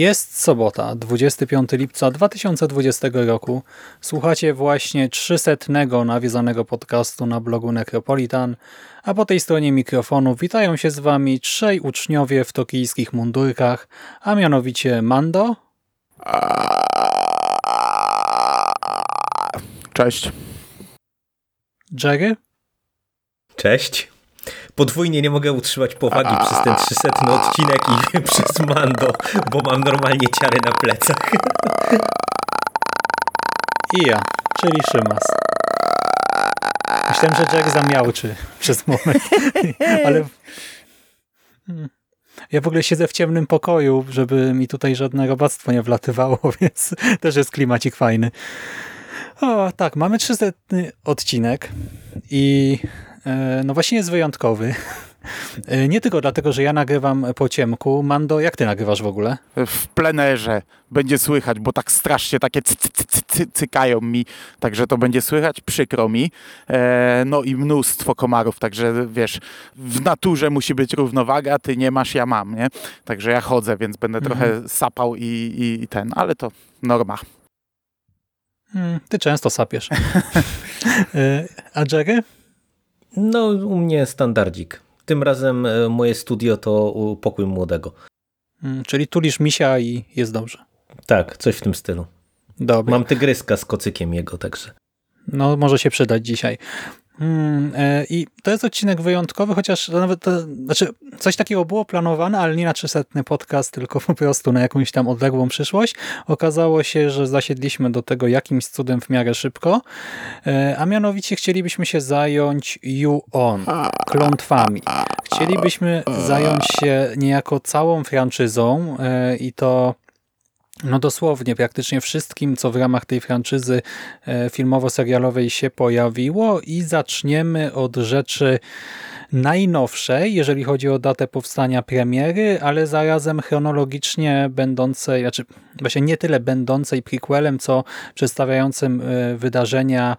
Jest sobota, 25 lipca 2020 roku. Słuchacie właśnie 300 nawiedzonego podcastu na blogu Necropolitan, a po tej stronie mikrofonu witają się z wami trzej uczniowie w tokijskich mundurkach, a mianowicie Mando, Cześć. Jerry Cześć. Podwójnie nie mogę utrzymać powagi przez ten 300 odcinek i przez Mando, bo mam normalnie ciary na plecach. i ja, czyli Szymas. Myślałem, że Jerry zamiałczy przez moment, ale... Hmm. Ja w ogóle siedzę w ciemnym pokoju, żeby mi tutaj żadne robactwo nie wlatywało, więc też jest klimacik fajny. O, tak, mamy 300 odcinek i no właśnie jest wyjątkowy. E, Nie tylko dlatego, że ja nagrywam po ciemku. Mando, jak ty nagrywasz w ogóle? W plenerze będzie słychać, bo tak strasznie takie cy, cy, cy, cy, cykają mi, także to będzie słychać, przykro mi. E, no i mnóstwo komarów, także wiesz, w naturze musi być równowaga, ty nie masz, ja mam, nie? Także ja chodzę, więc będę trochę sapał i, i, i ten, ale to norma. Hmm, ty często sapiesz. E, A Jerry? No, u mnie standardzik. Tym razem e, moje studio to pokój młodego. Hmm, Czyli tulisz misia i jest dobrze. Tak, coś w tym stylu. Dobra. Mam tygryska z kocykiem jego, także. No, może się przydać dzisiaj. E, I to jest odcinek wyjątkowy, chociaż nawet, to, znaczy coś takiego było planowane, ale nie na 300 podcast, tylko po prostu na jakąś tam odległą przyszłość. Okazało się, że zasiedliśmy do tego jakimś cudem w miarę szybko, e, a mianowicie chcielibyśmy się zająć You On, klątwami. Chcielibyśmy zająć się niejako całą franczyzą e, i to no dosłownie, praktycznie wszystkim, co w ramach tej franczyzy e, filmowo-serialowej się pojawiło i zaczniemy od rzeczy najnowszej, jeżeli chodzi o datę powstania premiery, ale zarazem chronologicznie będącej, znaczy właśnie nie tyle będącej prequelem, co przedstawiającym e, wydarzenia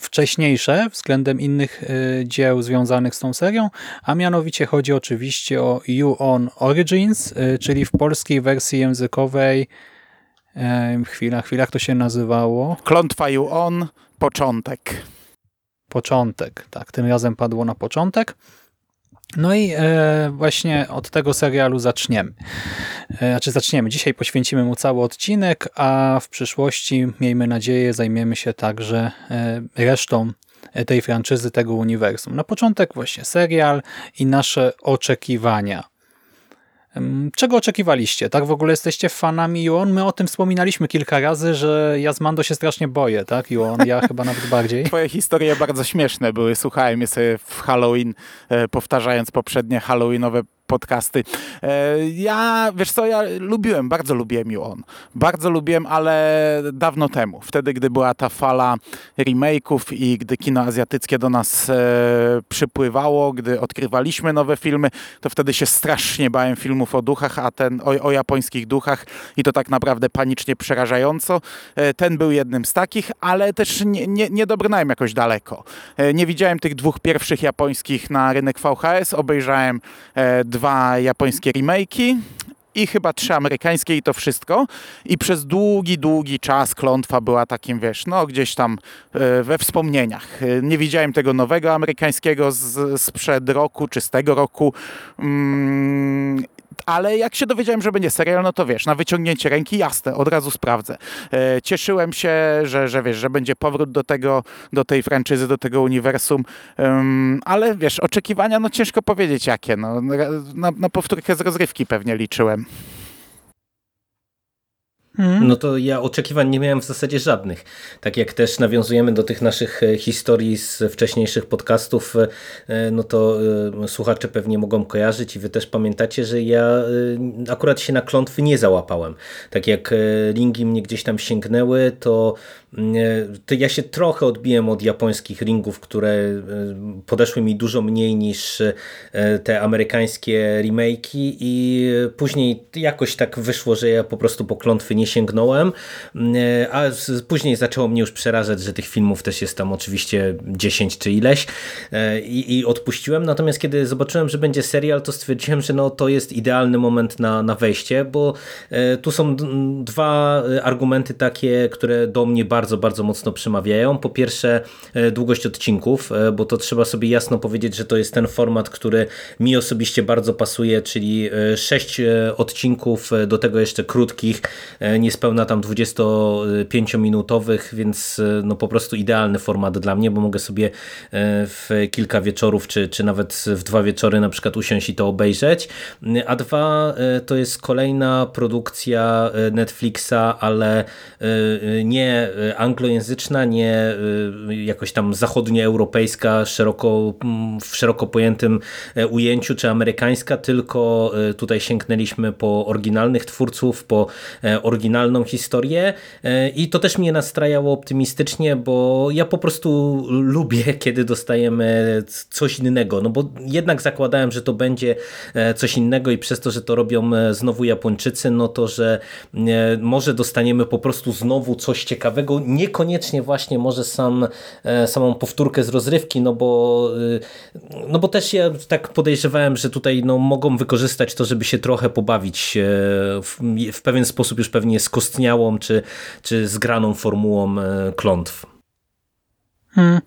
wcześniejsze względem innych e, dzieł związanych z tą serią, a mianowicie chodzi oczywiście o You On Origins, e, czyli w polskiej wersji językowej e, chwila, chwila, jak to się nazywało? Klątwa you on, początek. Początek, tak, tym razem padło na początek. No i e, właśnie od tego serialu zaczniemy. E, znaczy zaczniemy. Dzisiaj poświęcimy mu cały odcinek, a w przyszłości, miejmy nadzieję, zajmiemy się także e, resztą tej franczyzy, tego uniwersum. Na początek właśnie serial i nasze oczekiwania. Czego oczekiwaliście? Tak w ogóle jesteście fanami Juon? My o tym wspominaliśmy kilka razy, że ja z Mando się strasznie boję, tak? Juon, ja chyba nawet bardziej. Twoje historie bardzo śmieszne były. Słuchałem je sobie w Halloween, e, powtarzając poprzednie Halloweenowe podcasty. E, ja, wiesz co, ja lubiłem, bardzo lubiłem ją on. Bardzo lubiłem, ale dawno temu. Wtedy, gdy była ta fala remake'ów i gdy kino azjatyckie do nas e, przypływało, gdy odkrywaliśmy nowe filmy, to wtedy się strasznie bałem filmów o duchach, a ten o, o japońskich duchach i to tak naprawdę panicznie przerażająco. E, ten był jednym z takich, ale też nie, nie, nie jakoś daleko. Nie widziałem tych dwóch pierwszych japońskich na rynek VHS, obejrzałem e, dwa japońskie remake'i i chyba trzy amerykańskie i to wszystko. I przez długi, długi czas klątwa była takim, wiesz, no gdzieś tam e, we wspomnieniach. E, Nie widziałem tego nowego amerykańskiego z, sprzed roku czy z tego roku. Ale jak się dowiedziałem, że będzie serial, no to wiesz, na wyciągnięcie ręki, jasne, od razu sprawdzę. E, cieszyłem się, że, że wiesz, że będzie powrót do tego, do tej franczyzy, do tego uniwersum, um, ale wiesz, oczekiwania, no ciężko powiedzieć jakie, no, na, na powtórkę z rozrywki pewnie liczyłem. Mhm. No to ja oczekiwań nie miałem w zasadzie żadnych. Tak jak też nawiązujemy do tych naszych e, historii z wcześniejszych podcastów, e, no to e, słuchacze pewnie mogą kojarzyć i wy też pamiętacie, że ja akurat się na klątwy nie załapałem. Tak jak lingi mnie gdzieś tam sięgnęły, to ja się trochę odbiłem od japońskich ringów, które e, podeszły mi dużo mniej niż e, te amerykańskie remake'i i później jakoś tak wyszło, że ja po prostu po klątwy nie sięgnąłem, e, a później zaczęło mnie już przerażać, że tych filmów też jest tam oczywiście 10 czy ileś i, i odpuściłem, natomiast kiedy zobaczyłem, że będzie serial, to stwierdziłem, że no to jest idealny moment na, na wejście, bo tu są dwa argumenty takie, które do mnie bardzo bardzo, bardzo mocno przemawiają. Po pierwsze e, długość odcinków, e, bo to trzeba sobie jasno powiedzieć, że to jest ten format, który mi osobiście bardzo pasuje, czyli 6 e, odcinków, do tego jeszcze krótkich, niespełna tam 25-minutowych, więc no po prostu idealny format dla mnie, bo mogę sobie w kilka wieczorów, czy, czy nawet w dwa wieczory na przykład usiąść i to obejrzeć. A dwa, to jest kolejna produkcja Netflixa, ale nie anglojęzyczna, nie y, jakoś tam zachodnioeuropejska, szeroko, mm, w szeroko pojętym e, ujęciu, czy amerykańska, tylko e, tutaj sięgnęliśmy po oryginalnych twórców, po e, oryginalną historię i to też mnie nastrajało optymistycznie, bo ja po prostu lubię, kiedy dostajemy coś innego, no bo jednak zakładałem, że to będzie coś innego i przez to, że to robią znowu Japończycy, no to, że może dostaniemy po prostu znowu coś ciekawego, niekoniecznie właśnie może sam, e, samą powtórkę z rozrywki, no bo, e, no bo też ja tak podejrzewałem, że tutaj no, mogą wykorzystać to, żeby się trochę pobawić e, w, w pewien sposób już pewnie skostniałą czy, czy zgraną formułą klątw. Hmm.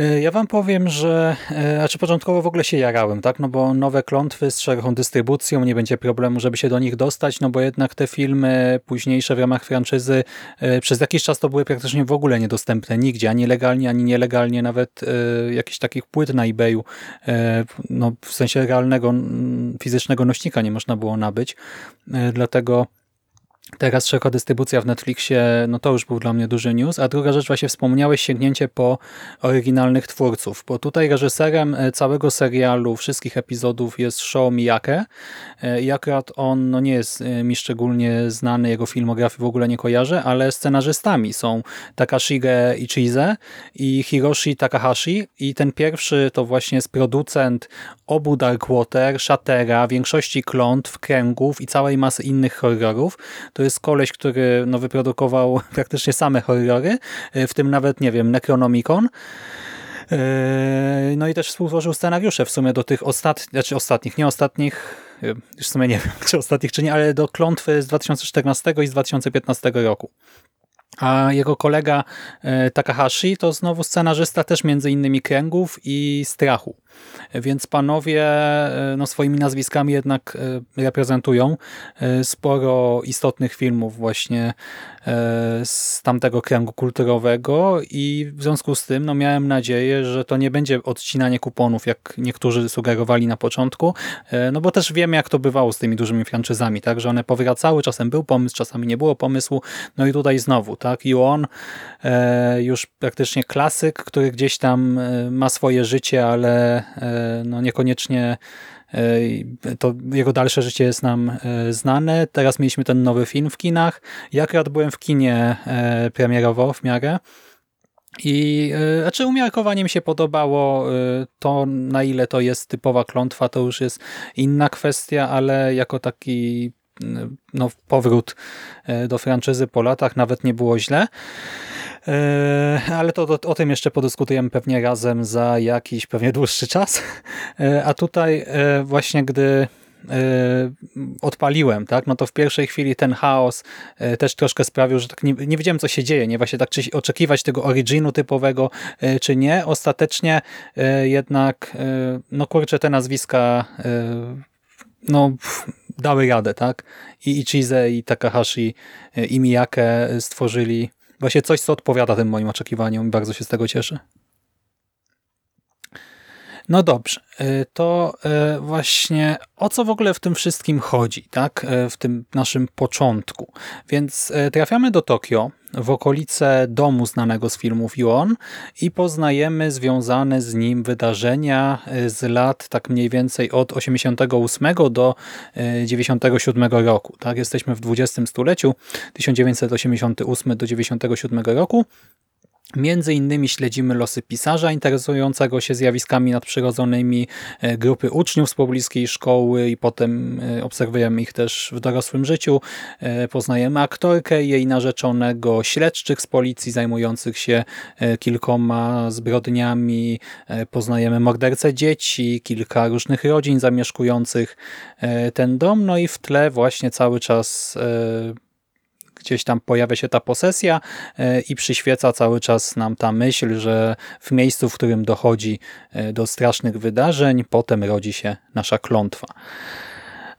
Y, ja wam powiem, że y, znaczy początkowo w ogóle się jarałem, tak? No bo nowe klątwy z szeroką dystrybucją, nie będzie problemu, żeby się do nich dostać, no bo jednak te filmy późniejsze w ramach franczyzy y, przez jakiś czas to były praktycznie w ogóle niedostępne nigdzie, ani legalnie, ani nielegalnie, nawet jakichś takich płyt na eBayu, no w sensie realnego, fizycznego nośnika nie można było nabyć, dlatego Teraz szeroka dystrybucja w Netflixie, no to już był dla mnie duży news. A druga rzecz, właśnie wspomniałeś, sięgnięcie po oryginalnych twórców, bo tutaj reżyserem e, całego serialu, wszystkich epizodów jest Show Miyake e, i akurat on no nie jest e, mi szczególnie znany, jego filmografii w ogóle nie kojarzę, ale scenarzystami są Takashige Ichize i Hiroshi Takahashi i ten pierwszy to właśnie jest producent obu Darkwater, Shatera, większości klątw, kręgów i całej masy innych horrorów to jest koleś, który no, wyprodukował praktycznie same horrory, e, w tym nawet, nie wiem, Necronomicon. E, no i też współtworzył scenariusze w sumie do tych ostatnich, znaczy ostatnich, nie ostatnich, e, już w sumie nie wiem, czy ostatnich, czy nie, ale do Klątwy z 2014 i z 2015 roku. A jego kolega Takahashi to znowu scenarzysta też między innymi Kręgów i Strachu. Więc panowie e, no, swoimi nazwiskami jednak e, reprezentują e, sporo istotnych filmów właśnie z tamtego kręgu kulturowego i w związku z tym no, miałem nadzieję, że to nie będzie odcinanie kuponów, jak niektórzy sugerowali na początku, no bo też wiemy, jak to bywało z tymi dużymi franczyzami, tak, że one powracały, czasem był pomysł, czasami nie było pomysłu, no i tutaj znowu, tak, i on już praktycznie klasyk, który gdzieś tam ma swoje życie, ale E, no niekoniecznie e, to jego dalsze życie jest nam e, znane. Teraz mieliśmy ten nowy film w kinach. Ja akurat byłem w kinie premierowo w miarę. I znaczy umiarkowanie mi się podobało to, na ile to jest typowa klątwa, to już jest inna kwestia, ale jako taki no, powrót do franczyzy po latach nawet nie było źle. E, ale to, to, o tym jeszcze podyskutujemy pewnie razem za jakiś pewnie dłuższy czas. E, a tutaj e, właśnie gdy odpaliłem, tak, no to w pierwszej chwili ten chaos też troszkę sprawił, że tak nie, nie wiedziałem, co się dzieje, nie właśnie tak, czy oczekiwać tego originu typowego, czy nie. Ostatecznie jednak, no kurczę, te nazwiska no, dały radę, tak? I Ichize, i Takahashi, i Miyake stworzyli właśnie coś, co odpowiada tym moim oczekiwaniom i bardzo się z tego cieszę. No dobrze, y, to y, właśnie o co w ogóle w tym wszystkim chodzi, tak? W tym naszym początku. Więc trafiamy do Tokio, w okolice domu znanego z filmów Yuon i poznajemy związane z nim wydarzenia z lat tak mniej więcej od 88 do 97 roku. Tak, jesteśmy w XX stuleciu, 1988 do 97 roku Między innymi śledzimy losy pisarza interesującego się zjawiskami nadprzyrodzonymi, e, grupy uczniów z pobliskiej szkoły i potem e, obserwujemy ich też w dorosłym życiu. E, poznajemy aktorkę jej narzeczonego, śledczych z policji zajmujących się kilkoma zbrodniami. Poznajemy mordercę dzieci, kilka różnych rodzin zamieszkujących ten dom. No i w tle właśnie cały czas gdzieś tam pojawia się ta posesja e, i przyświeca cały czas nam ta myśl, że w miejscu, w którym dochodzi e, do strasznych wydarzeń, potem rodzi się nasza klątwa.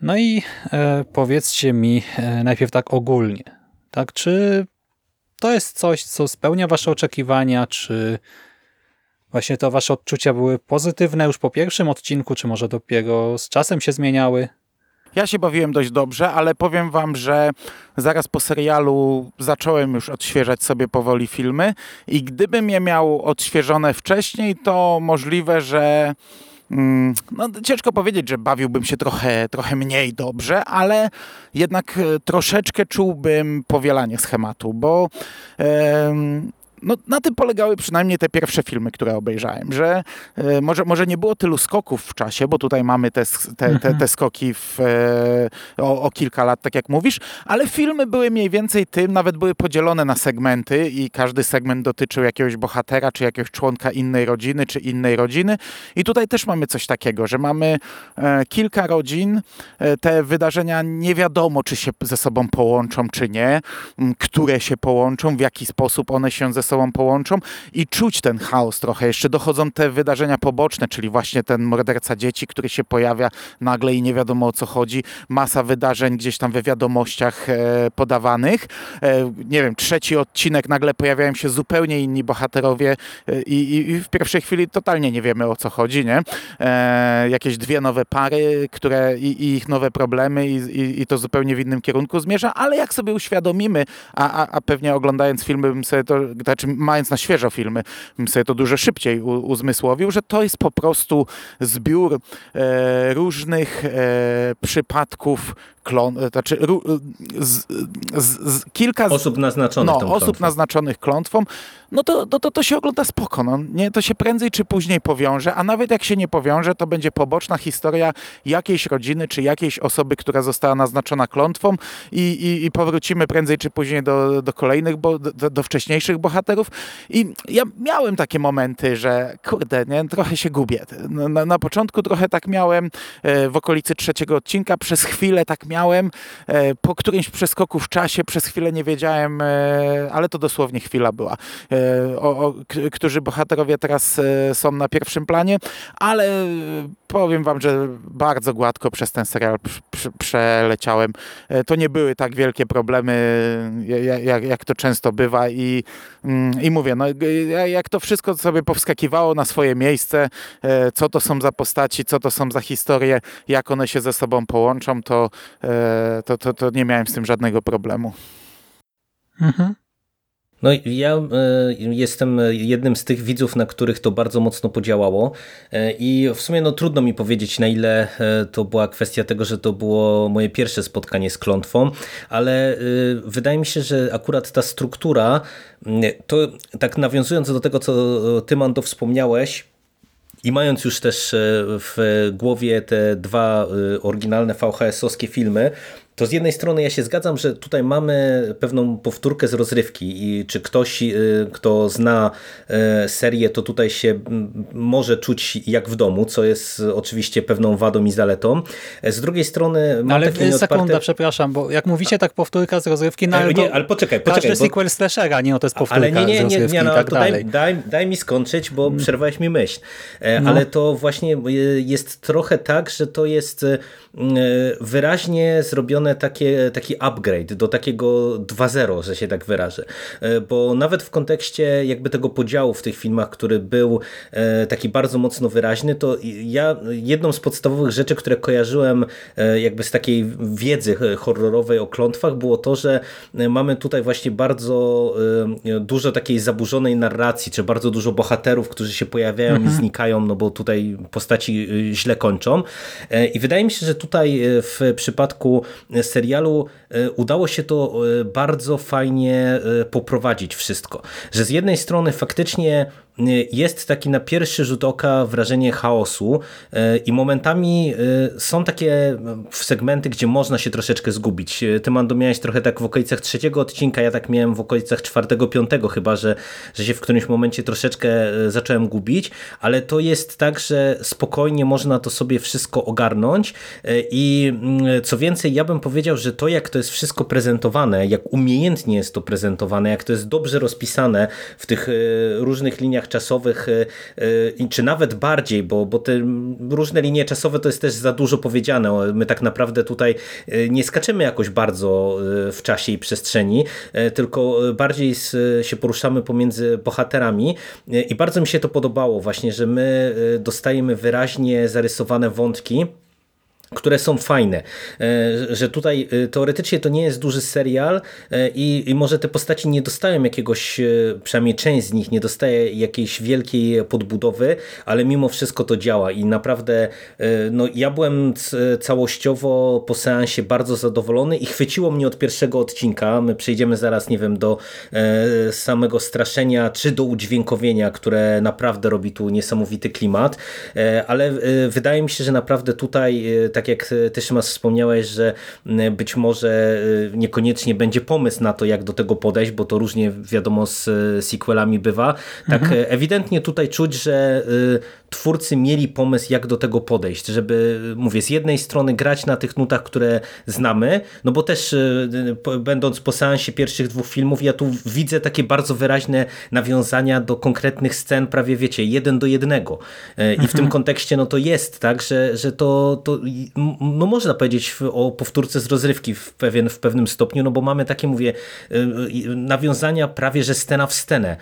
No i e, powiedzcie mi najpierw tak ogólnie, tak, czy to jest coś, co spełnia wasze oczekiwania, czy właśnie to wasze odczucia były pozytywne już po pierwszym odcinku, czy może dopiero z czasem się zmieniały? Ja się bawiłem dość dobrze, ale powiem wam, że zaraz po serialu zacząłem już odświeżać sobie powoli filmy i gdybym je miał odświeżone wcześniej, to możliwe, że mm, no, ciężko powiedzieć, że bawiłbym się trochę, trochę mniej dobrze, ale jednak e, troszeczkę czułbym powielanie schematu, bo no, na tym polegały przynajmniej te pierwsze filmy, które obejrzałem, że e, może, może nie było tylu skoków w czasie, bo tutaj mamy te, te, te, mhm. te skoki w, e, o, o, kilka lat, tak jak mówisz, ale filmy były mniej więcej tym, nawet były podzielone na segmenty i każdy segment dotyczył jakiegoś bohatera, czy jakiegoś członka innej rodziny, czy innej rodziny. I tutaj też mamy coś takiego, że mamy e, kilka rodzin, e, te wydarzenia nie wiadomo, czy się ze sobą połączą, czy nie, które się połączą, w jaki sposób one się ze sobą połączą i czuć ten chaos trochę. Jeszcze dochodzą te wydarzenia poboczne, czyli właśnie ten morderca dzieci, który się pojawia nagle i nie wiadomo o co chodzi. Masa wydarzeń gdzieś tam we wiadomościach e, podawanych. E, nie wiem, trzeci odcinek, nagle pojawiają się zupełnie inni bohaterowie e, i, i, w pierwszej chwili totalnie nie wiemy o co chodzi, nie? E, jakieś dwie nowe pary, które i, i ich nowe problemy i, i, to zupełnie w innym kierunku zmierza, ale jak sobie uświadomimy, a, a, a pewnie oglądając filmy bym sobie to, znaczy mając na świeżo filmy, bym sobie to dużo szybciej uzmysłowił, że to jest po prostu zbiór e, różnych e, przypadków klon, e, znaczy z, z, z, kilka osób naznaczonych no, osób naznaczonych klątwą, no to, to, to, to się ogląda spoko. No, nie, to się prędzej czy później powiąże, a nawet jak się nie powiąże, to będzie poboczna historia jakiejś rodziny czy jakiejś osoby, która została naznaczona klątwą i, i, i powrócimy prędzej czy później do, do kolejnych, bo, do, do wcześniejszych bohaterów. I ja miałem takie momenty, że kurde, nie, trochę się gubię. Na, na początku trochę tak miałem e, w okolicy trzeciego odcinka, przez chwilę tak miałem, e, po którymś przeskoku w czasie przez chwilę nie wiedziałem, e, ale to dosłownie chwila była, e, o, o, którzy bohaterowie teraz są na pierwszym planie, ale powiem wam, że bardzo gładko przez ten serial przeleciałem. To nie były tak wielkie problemy, jak, jak to często bywa i, mm, i mówię, no, jak to wszystko sobie powskakiwało na swoje miejsce, co to są za postaci, co to są za historie, jak one się ze sobą połączą, to, to, to, to nie miałem z tym żadnego problemu. Mhm. No ja e, jestem jednym z tych widzów, na których to bardzo mocno podziałało e, i w sumie no, trudno mi powiedzieć na ile to była kwestia tego, że to było moje pierwsze spotkanie z klątwą, ale wydaje mi się, że akurat ta struktura, to tak nawiązując do tego, co ty Mando wspomniałeś, i mając już też w głowie te dwa oryginalne VHS-owskie filmy, to z jednej strony ja się zgadzam, że tutaj mamy pewną powtórkę z rozrywki i czy ktoś, kto zna serię, to tutaj się może czuć jak w domu, co jest oczywiście pewną wadą i zaletą. Z drugiej strony mam ale takie sekunda, nieodparte... przepraszam, bo jak mówicie tak powtórka z rozrywki, no ale, nie, ale poczekaj, każdy poczekaj. sequel slashera, nie, no to jest powtórka ale nie, nie, nie, nie, no, tak daj, daj, daj mi skończyć, bo przerwałeś mi myśl. E, No. Ale to właśnie e, jest trochę tak, że to jest e, wyraźnie zrobione takie, taki upgrade do takiego 2.0, że się tak wyrażę. E, Bo nawet w kontekście jakby tego podziału w tych filmach, który był e, taki bardzo mocno wyraźny, to ja jedną z podstawowych rzeczy, które kojarzyłem e, jakby z takiej wiedzy horrorowej o klątwach było to, że mamy tutaj właśnie bardzo dużo takiej zaburzonej narracji, czy bardzo dużo bohaterów, którzy się pojawiają i znikają, no bo tutaj postaci źle kończą. I wydaje mi się, że tutaj w przypadku serialu e, udało się to e, bardzo fajnie e, poprowadzić wszystko. Że z jednej strony faktycznie jest taki na pierwszy rzut oka wrażenie chaosu e, i momentami e, są takie segmenty, gdzie można się troszeczkę zgubić. Ty, Mando, miałeś trochę tak w okolicach trzeciego odcinka, ja tak miałem w okolicach czwartego, piątego chyba, że, że się w którymś momencie troszeczkę zacząłem gubić, ale to jest tak, że spokojnie można to sobie wszystko ogarnąć i co więcej, ja bym powiedział, że to jak to jest wszystko prezentowane, jak umiejętnie jest to prezentowane, jak to jest dobrze rozpisane w tych różnych liniach czasowych, e, e, czy nawet bardziej, bo, bo te różne linie czasowe to jest też za dużo powiedziane. My tak naprawdę tutaj e, nie skaczemy jakoś bardzo w czasie i przestrzeni, tylko bardziej się poruszamy pomiędzy bohaterami i bardzo mi się to podobało właśnie, że my dostajemy wyraźnie zarysowane wątki, które są fajne, E, że tutaj e, teoretycznie to nie jest duży serial e, i, może te postaci nie dostają jakiegoś, przynajmniej część z nich nie dostaje jakiejś wielkiej podbudowy, ale mimo wszystko to działa i naprawdę no, ja byłem całościowo po seansie bardzo zadowolony i chwyciło mnie od pierwszego odcinka, my przejdziemy zaraz, nie wiem, do samego straszenia, czy do udźwiękowienia, które naprawdę robi tu niesamowity klimat, ale wydaje mi się, że naprawdę tutaj tak jak ty Szymas wspomniałeś, że m, być może y, niekoniecznie będzie pomysł na to, jak do tego podejść, bo to różnie wiadomo z sequelami bywa. Tak e, ewidentnie tutaj czuć, że twórcy mieli pomysł, jak do tego podejść, żeby, mówię, z jednej strony grać na tych nutach, które znamy, no bo też y, y, będąc po seansie pierwszych dwóch filmów, ja tu widzę takie bardzo wyraźne nawiązania do konkretnych scen, prawie wiecie, jeden do jednego. E, I w tym kontekście no to jest tak, że, że to, to no można powiedzieć o powtórce z rozrywki w, pewien, w pewnym stopniu, no bo mamy takie, mówię, y, y, nawiązania prawie, że scena w scenę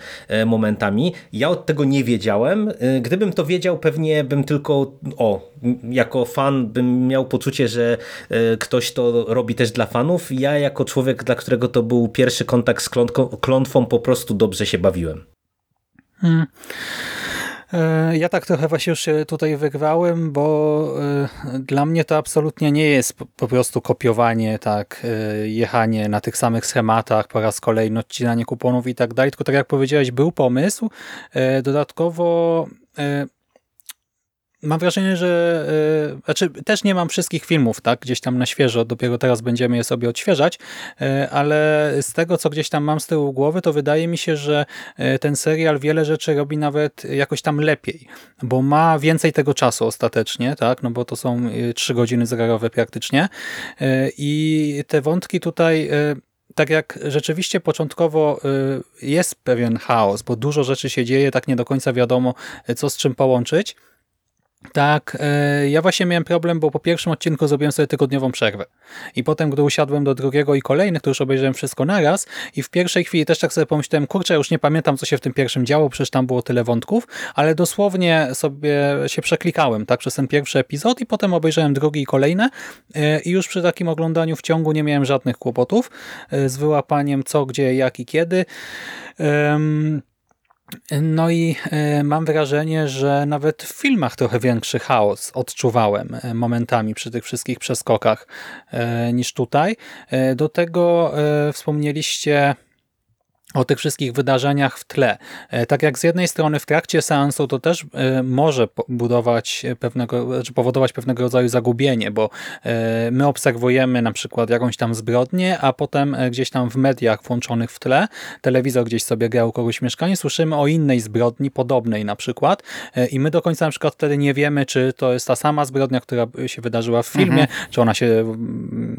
momentami. Ja od tego nie wiedziałem. Gdybym to wiedział, pewnie bym tylko, o, jako fan bym miał poczucie, że e, ktoś to robi też dla fanów. Ja jako człowiek, dla którego to był pierwszy kontakt z klątwą, po prostu dobrze się bawiłem. E, Ja tak trochę właśnie już tutaj wygrałem, bo e, dla mnie to absolutnie nie jest po- prostu kopiowanie, tak, jechanie na tych samych schematach, po raz kolejny odcinanie kuponów i tak dalej, tylko tak jak powiedziałeś, był pomysł. Dodatkowo mam wrażenie, że e, znaczy też nie mam wszystkich filmów, tak, gdzieś tam na świeżo, dopiero teraz będziemy je sobie odświeżać, e, ale z tego, co gdzieś tam mam z tyłu głowy, to wydaje mi się, że e, ten serial wiele rzeczy robi nawet jakoś tam lepiej, bo ma więcej tego czasu ostatecznie, tak, no bo to są trzy godziny zegarowe praktycznie i te wątki tutaj tak jak rzeczywiście początkowo jest pewien chaos, bo dużo rzeczy się dzieje, tak nie do końca wiadomo, co z czym połączyć, tak, e, ja właśnie miałem problem, bo po pierwszym odcinku zrobiłem sobie tygodniową przerwę. I potem, gdy usiadłem do drugiego i kolejnych, to już obejrzałem wszystko naraz i w pierwszej chwili też tak sobie pomyślałem, kurczę, już nie pamiętam, co się w tym pierwszym działo, przecież tam było tyle wątków, ale dosłownie sobie się przeklikałem, tak, przez ten pierwszy epizod i potem obejrzałem drugi i kolejne e, i już przy takim oglądaniu w ciągu nie miałem żadnych kłopotów e, z wyłapaniem co, gdzie, jak i kiedy. Em, no i e, mam wrażenie, że nawet w filmach trochę większy chaos odczuwałem e, momentami przy tych wszystkich przeskokach e, niż tutaj. Do tego wspomnieliście o tych wszystkich wydarzeniach w tle. E, tak jak z jednej strony w trakcie seansu to też e, może budować pewnego, znaczy powodować pewnego rodzaju zagubienie, bo e, my obserwujemy na przykład jakąś tam zbrodnię, a potem gdzieś tam w mediach włączonych w tle, telewizor gdzieś sobie grał kogoś w mieszkaniu, słyszymy o innej zbrodni, podobnej na przykład i my do końca na przykład wtedy nie wiemy, czy to jest ta sama zbrodnia, która się wydarzyła w filmie, mhm. czy ona się,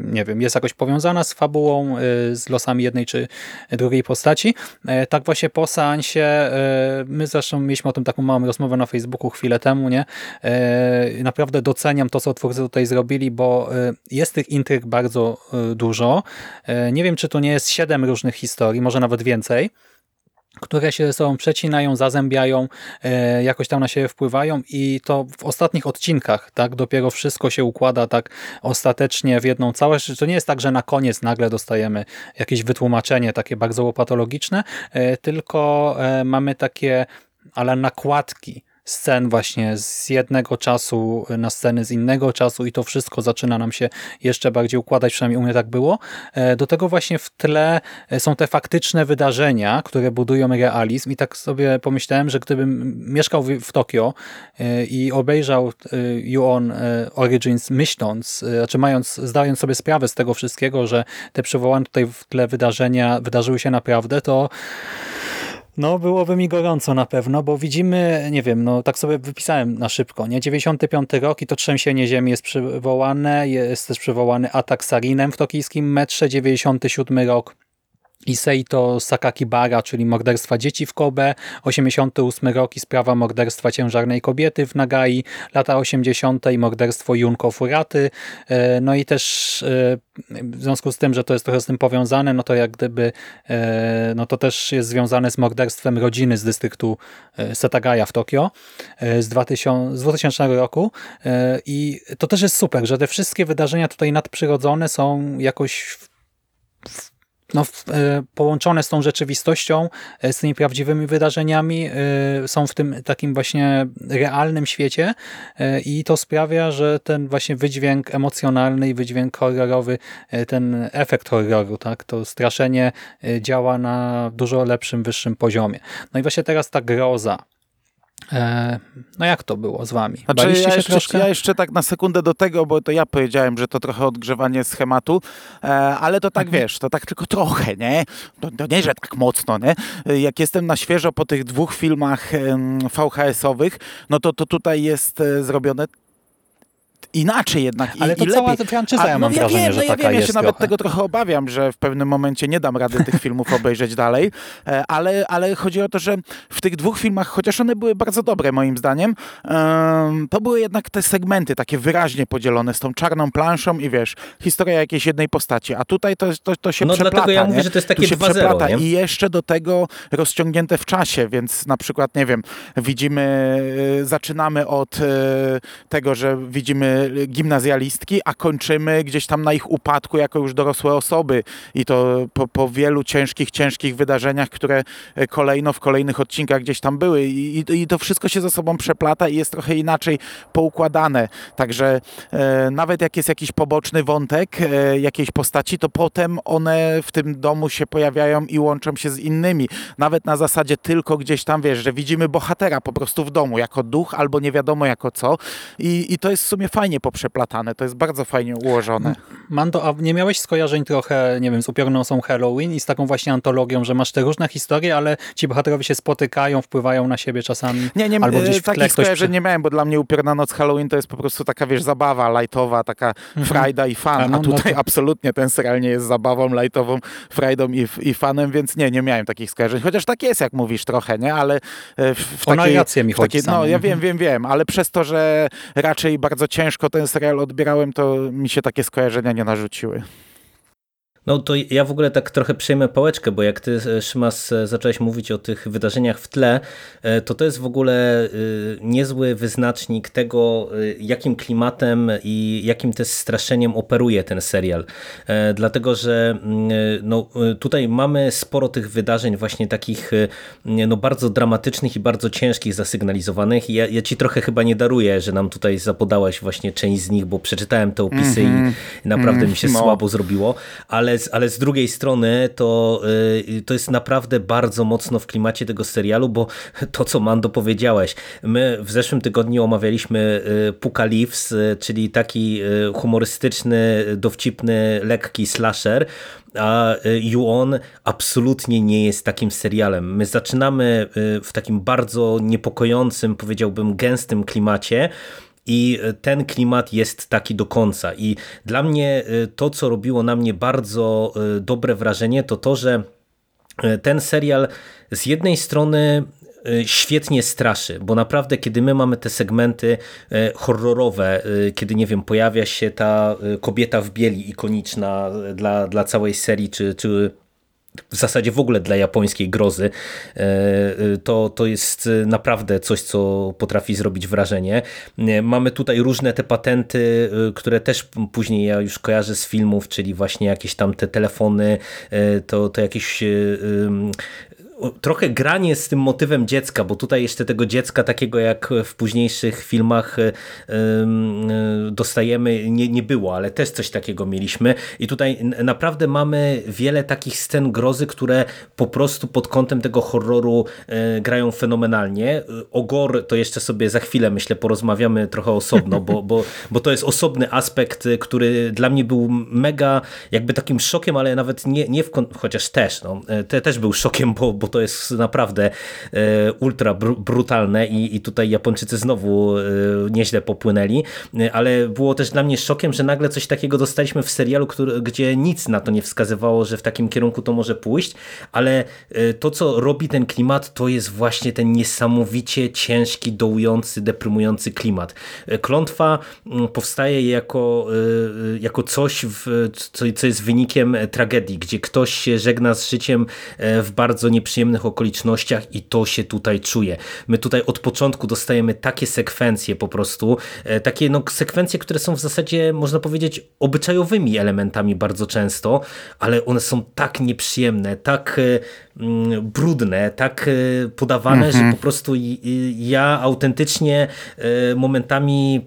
nie wiem, jest jakoś powiązana z fabułą, z losami jednej czy drugiej postaci, E, tak właśnie po seansie, e, my zresztą mieliśmy o tym taką małą rozmowę na Facebooku chwilę temu, nie? E, naprawdę doceniam to, co twórcy tutaj zrobili, bo jest tych intryg bardzo dużo. Nie wiem, czy to nie jest siedem różnych historii, może nawet więcej, które się ze sobą przecinają, zazębiają, e, jakoś tam na siebie wpływają i to w ostatnich odcinkach tak dopiero wszystko się układa tak ostatecznie w jedną całość. To nie jest tak, że na koniec nagle dostajemy jakieś wytłumaczenie takie bardzo łopatologiczne, e, tylko e, mamy takie ale nakładki scen właśnie z jednego czasu na sceny z innego czasu i to wszystko zaczyna nam się jeszcze bardziej układać, przynajmniej u mnie tak było. E, do tego właśnie w tle e, są te faktyczne wydarzenia, które budują realizm i tak sobie pomyślałem, że gdybym mieszkał w Tokio e, i obejrzał You-On Origins myśląc, znaczy mając, zdając sobie sprawę z tego wszystkiego, że te przywołane tutaj w tle wydarzenia wydarzyły się naprawdę, to no, byłoby mi gorąco na pewno, bo widzimy, nie wiem, no tak sobie wypisałem na szybko, nie? 95 rok i to trzęsienie ziemi jest przywołane, jest też przywołany atak Sarinem w tokijskim metrze, 97 rok i Seito Sakakibara, czyli morderstwa dzieci w Kobe, 88 rok i sprawa morderstwa ciężarnej kobiety w Nagai, lata 80. i morderstwo Junko Furaty. E, no i też e, w związku z tym, że to jest trochę z tym powiązane, no to jak gdyby e, no to też jest związane z morderstwem rodziny z dystryktu Setagaya w Tokio z 2000, z 2000 roku i to też jest super, że te wszystkie wydarzenia tutaj nadprzyrodzone są jakoś no, e, połączone z tą rzeczywistością, e, z tymi prawdziwymi wydarzeniami, e, są w tym takim właśnie realnym świecie i to sprawia, że ten właśnie wydźwięk emocjonalny i wydźwięk horrorowy, ten efekt horroru, tak, to straszenie działa na dużo lepszym, wyższym poziomie. No i właśnie teraz ta groza, no jak to było z wami? Znaczy, Baliście ja, jeszcze, troszkę? ja jeszcze tak na sekundę do tego, bo to ja powiedziałem, że to trochę odgrzewanie schematu, e, ale to tak mhm. wiesz, to tak tylko trochę, nie? To, to, nie, że tak mocno, nie? Jak jestem na świeżo po tych dwóch filmach VHS-owych, no to, to tutaj jest e, zrobione inaczej jednak. Ale to i cała lepiej. franczyza, ja mam no, wrażenie, wiem, że no, ja taka wiem, jest Ja się nawet tego trochę obawiam, że w pewnym momencie nie dam rady tych filmów obejrzeć dalej, e, ale, ale chodzi o to, że w tych dwóch filmach, chociaż one były bardzo dobre moim zdaniem, to były jednak te segmenty takie wyraźnie podzielone z tą czarną planszą i wiesz, historia jakiejś jednej postaci, a tutaj to, to, to się no, przeplata. dlatego ja mówię, że to jest takie 2-0. I jeszcze do tego rozciągnięte w czasie, więc na przykład, nie wiem, widzimy, e, zaczynamy od e, tego, że widzimy gimnazjalistki, a kończymy gdzieś tam na ich upadku jako już dorosłe osoby i to po, po wielu ciężkich, ciężkich wydarzeniach, które e, kolejno w kolejnych odcinkach gdzieś tam były i, i, to wszystko się ze sobą przeplata i jest trochę inaczej poukładane. Także e, nawet jak jest jakiś poboczny wątek e, jakiejś postaci, to potem one w tym domu się pojawiają i łączą się z innymi. Nawet na zasadzie tylko gdzieś tam, wiesz, że widzimy bohatera po prostu w domu, jako duch albo nie wiadomo jako co i, i to jest w sumie fajnie poprzeplatane to jest bardzo fajnie ułożone. Mando, a nie miałeś skojarzeń trochę, nie wiem, z upiorną są Halloween i z taką właśnie antologią, że masz te różne historie, ale ci bohaterowie się spotykają, wpływają na siebie czasami? Nie, nie, albo gdzieś w takich skojarzeń przy... nie miałem, bo dla mnie upiorna noc Halloween to jest po prostu taka, wiesz, zabawa lightowa, taka mhm. frajda i fan, a, no, a tutaj no to... absolutnie ten serial nie jest zabawą lightową, frajdą i, i fanem, więc nie, nie miałem takich skojarzeń. Chociaż tak jest, jak mówisz trochę, nie? Ale e, w, w o takiej... mi chodzi takiej, No, ja wiem, wiem, wiem, ale przez to, że raczej bardzo ciężko ten serial odbierać grałem, to mi się takie skojarzenia nie narzuciły. No to ja w ogóle tak trochę przejmę pałeczkę, bo jak ty, e, Szymas, e, zacząłeś mówić o tych wydarzeniach w tle, e, to to jest w ogóle niezły wyznacznik tego, jakim klimatem i jakim też straszeniem operuje ten serial. Dlatego, że mm, no, tutaj mamy sporo tych wydarzeń właśnie takich no, bardzo dramatycznych i bardzo ciężkich zasygnalizowanych. I ja, ja ci trochę chyba nie daruję, że nam tutaj zapodałaś właśnie część z nich, bo przeczytałem te opisy mm -hmm. i naprawdę mm -hmm. mi się no. słabo zrobiło, ale ale, ale z drugiej strony to, y, to jest naprawdę bardzo mocno w klimacie tego serialu, bo to, co Mando powiedziałeś, my w zeszłym tygodniu omawialiśmy y, Puka Leaves, y, czyli taki humorystyczny, dowcipny, lekki slasher, a Ju-On absolutnie nie jest takim serialem. My zaczynamy w takim bardzo niepokojącym, powiedziałbym, gęstym klimacie, i e, ten klimat jest taki do końca. I dla mnie e, to, co robiło na mnie bardzo e, dobre wrażenie, to to, że ten serial z jednej strony świetnie straszy, bo naprawdę kiedy my mamy te segmenty horrorowe, kiedy nie wiem, pojawia się ta kobieta w bieli ikoniczna dla, dla całej serii, czy, czy w zasadzie w ogóle dla japońskiej grozy, e, e, to, to jest naprawdę coś, co potrafi zrobić wrażenie. E, mamy tutaj różne te patenty, które też później ja już kojarzę z filmów, czyli właśnie jakieś tam te telefony, to, to jakieś trochę granie z tym motywem dziecka, bo tutaj jeszcze tego dziecka takiego jak w późniejszych filmach e, e, dostajemy nie, nie było, ale też coś takiego mieliśmy i tutaj naprawdę mamy wiele takich scen grozy, które po prostu pod kątem tego horroru e, grają fenomenalnie. O gore to jeszcze sobie za chwilę myślę porozmawiamy trochę osobno, bo, bo, bo to jest osobny aspekt, który dla mnie był mega jakby takim szokiem, ale nawet nie, nie w, chociaż też, no, te, też był szokiem, bo, bo to jest naprawdę e, ultra brutalne i, i tutaj Japończycy znowu e, nieźle popłynęli, e, ale było też dla mnie szokiem, że nagle coś takiego dostaliśmy w serialu, który, gdzie nic na to nie wskazywało, że w takim kierunku to może pójść, ale to co robi ten klimat to jest właśnie ten niesamowicie ciężki, dołujący, deprymujący klimat. Klątwa mm, powstaje jako, jako coś, w, co, co jest wynikiem tragedii, gdzie ktoś się żegna z życiem w bardzo nieprzyjemny nieprzyjemnych okolicznościach i to się tutaj czuje. My tutaj od początku dostajemy takie sekwencje po prostu, e, takie no, sekwencje, które są w zasadzie, można powiedzieć, obyczajowymi elementami bardzo często, ale one są tak nieprzyjemne, tak e, mm, brudne, tak e, podawane, że mhm. po prostu ja autentycznie momentami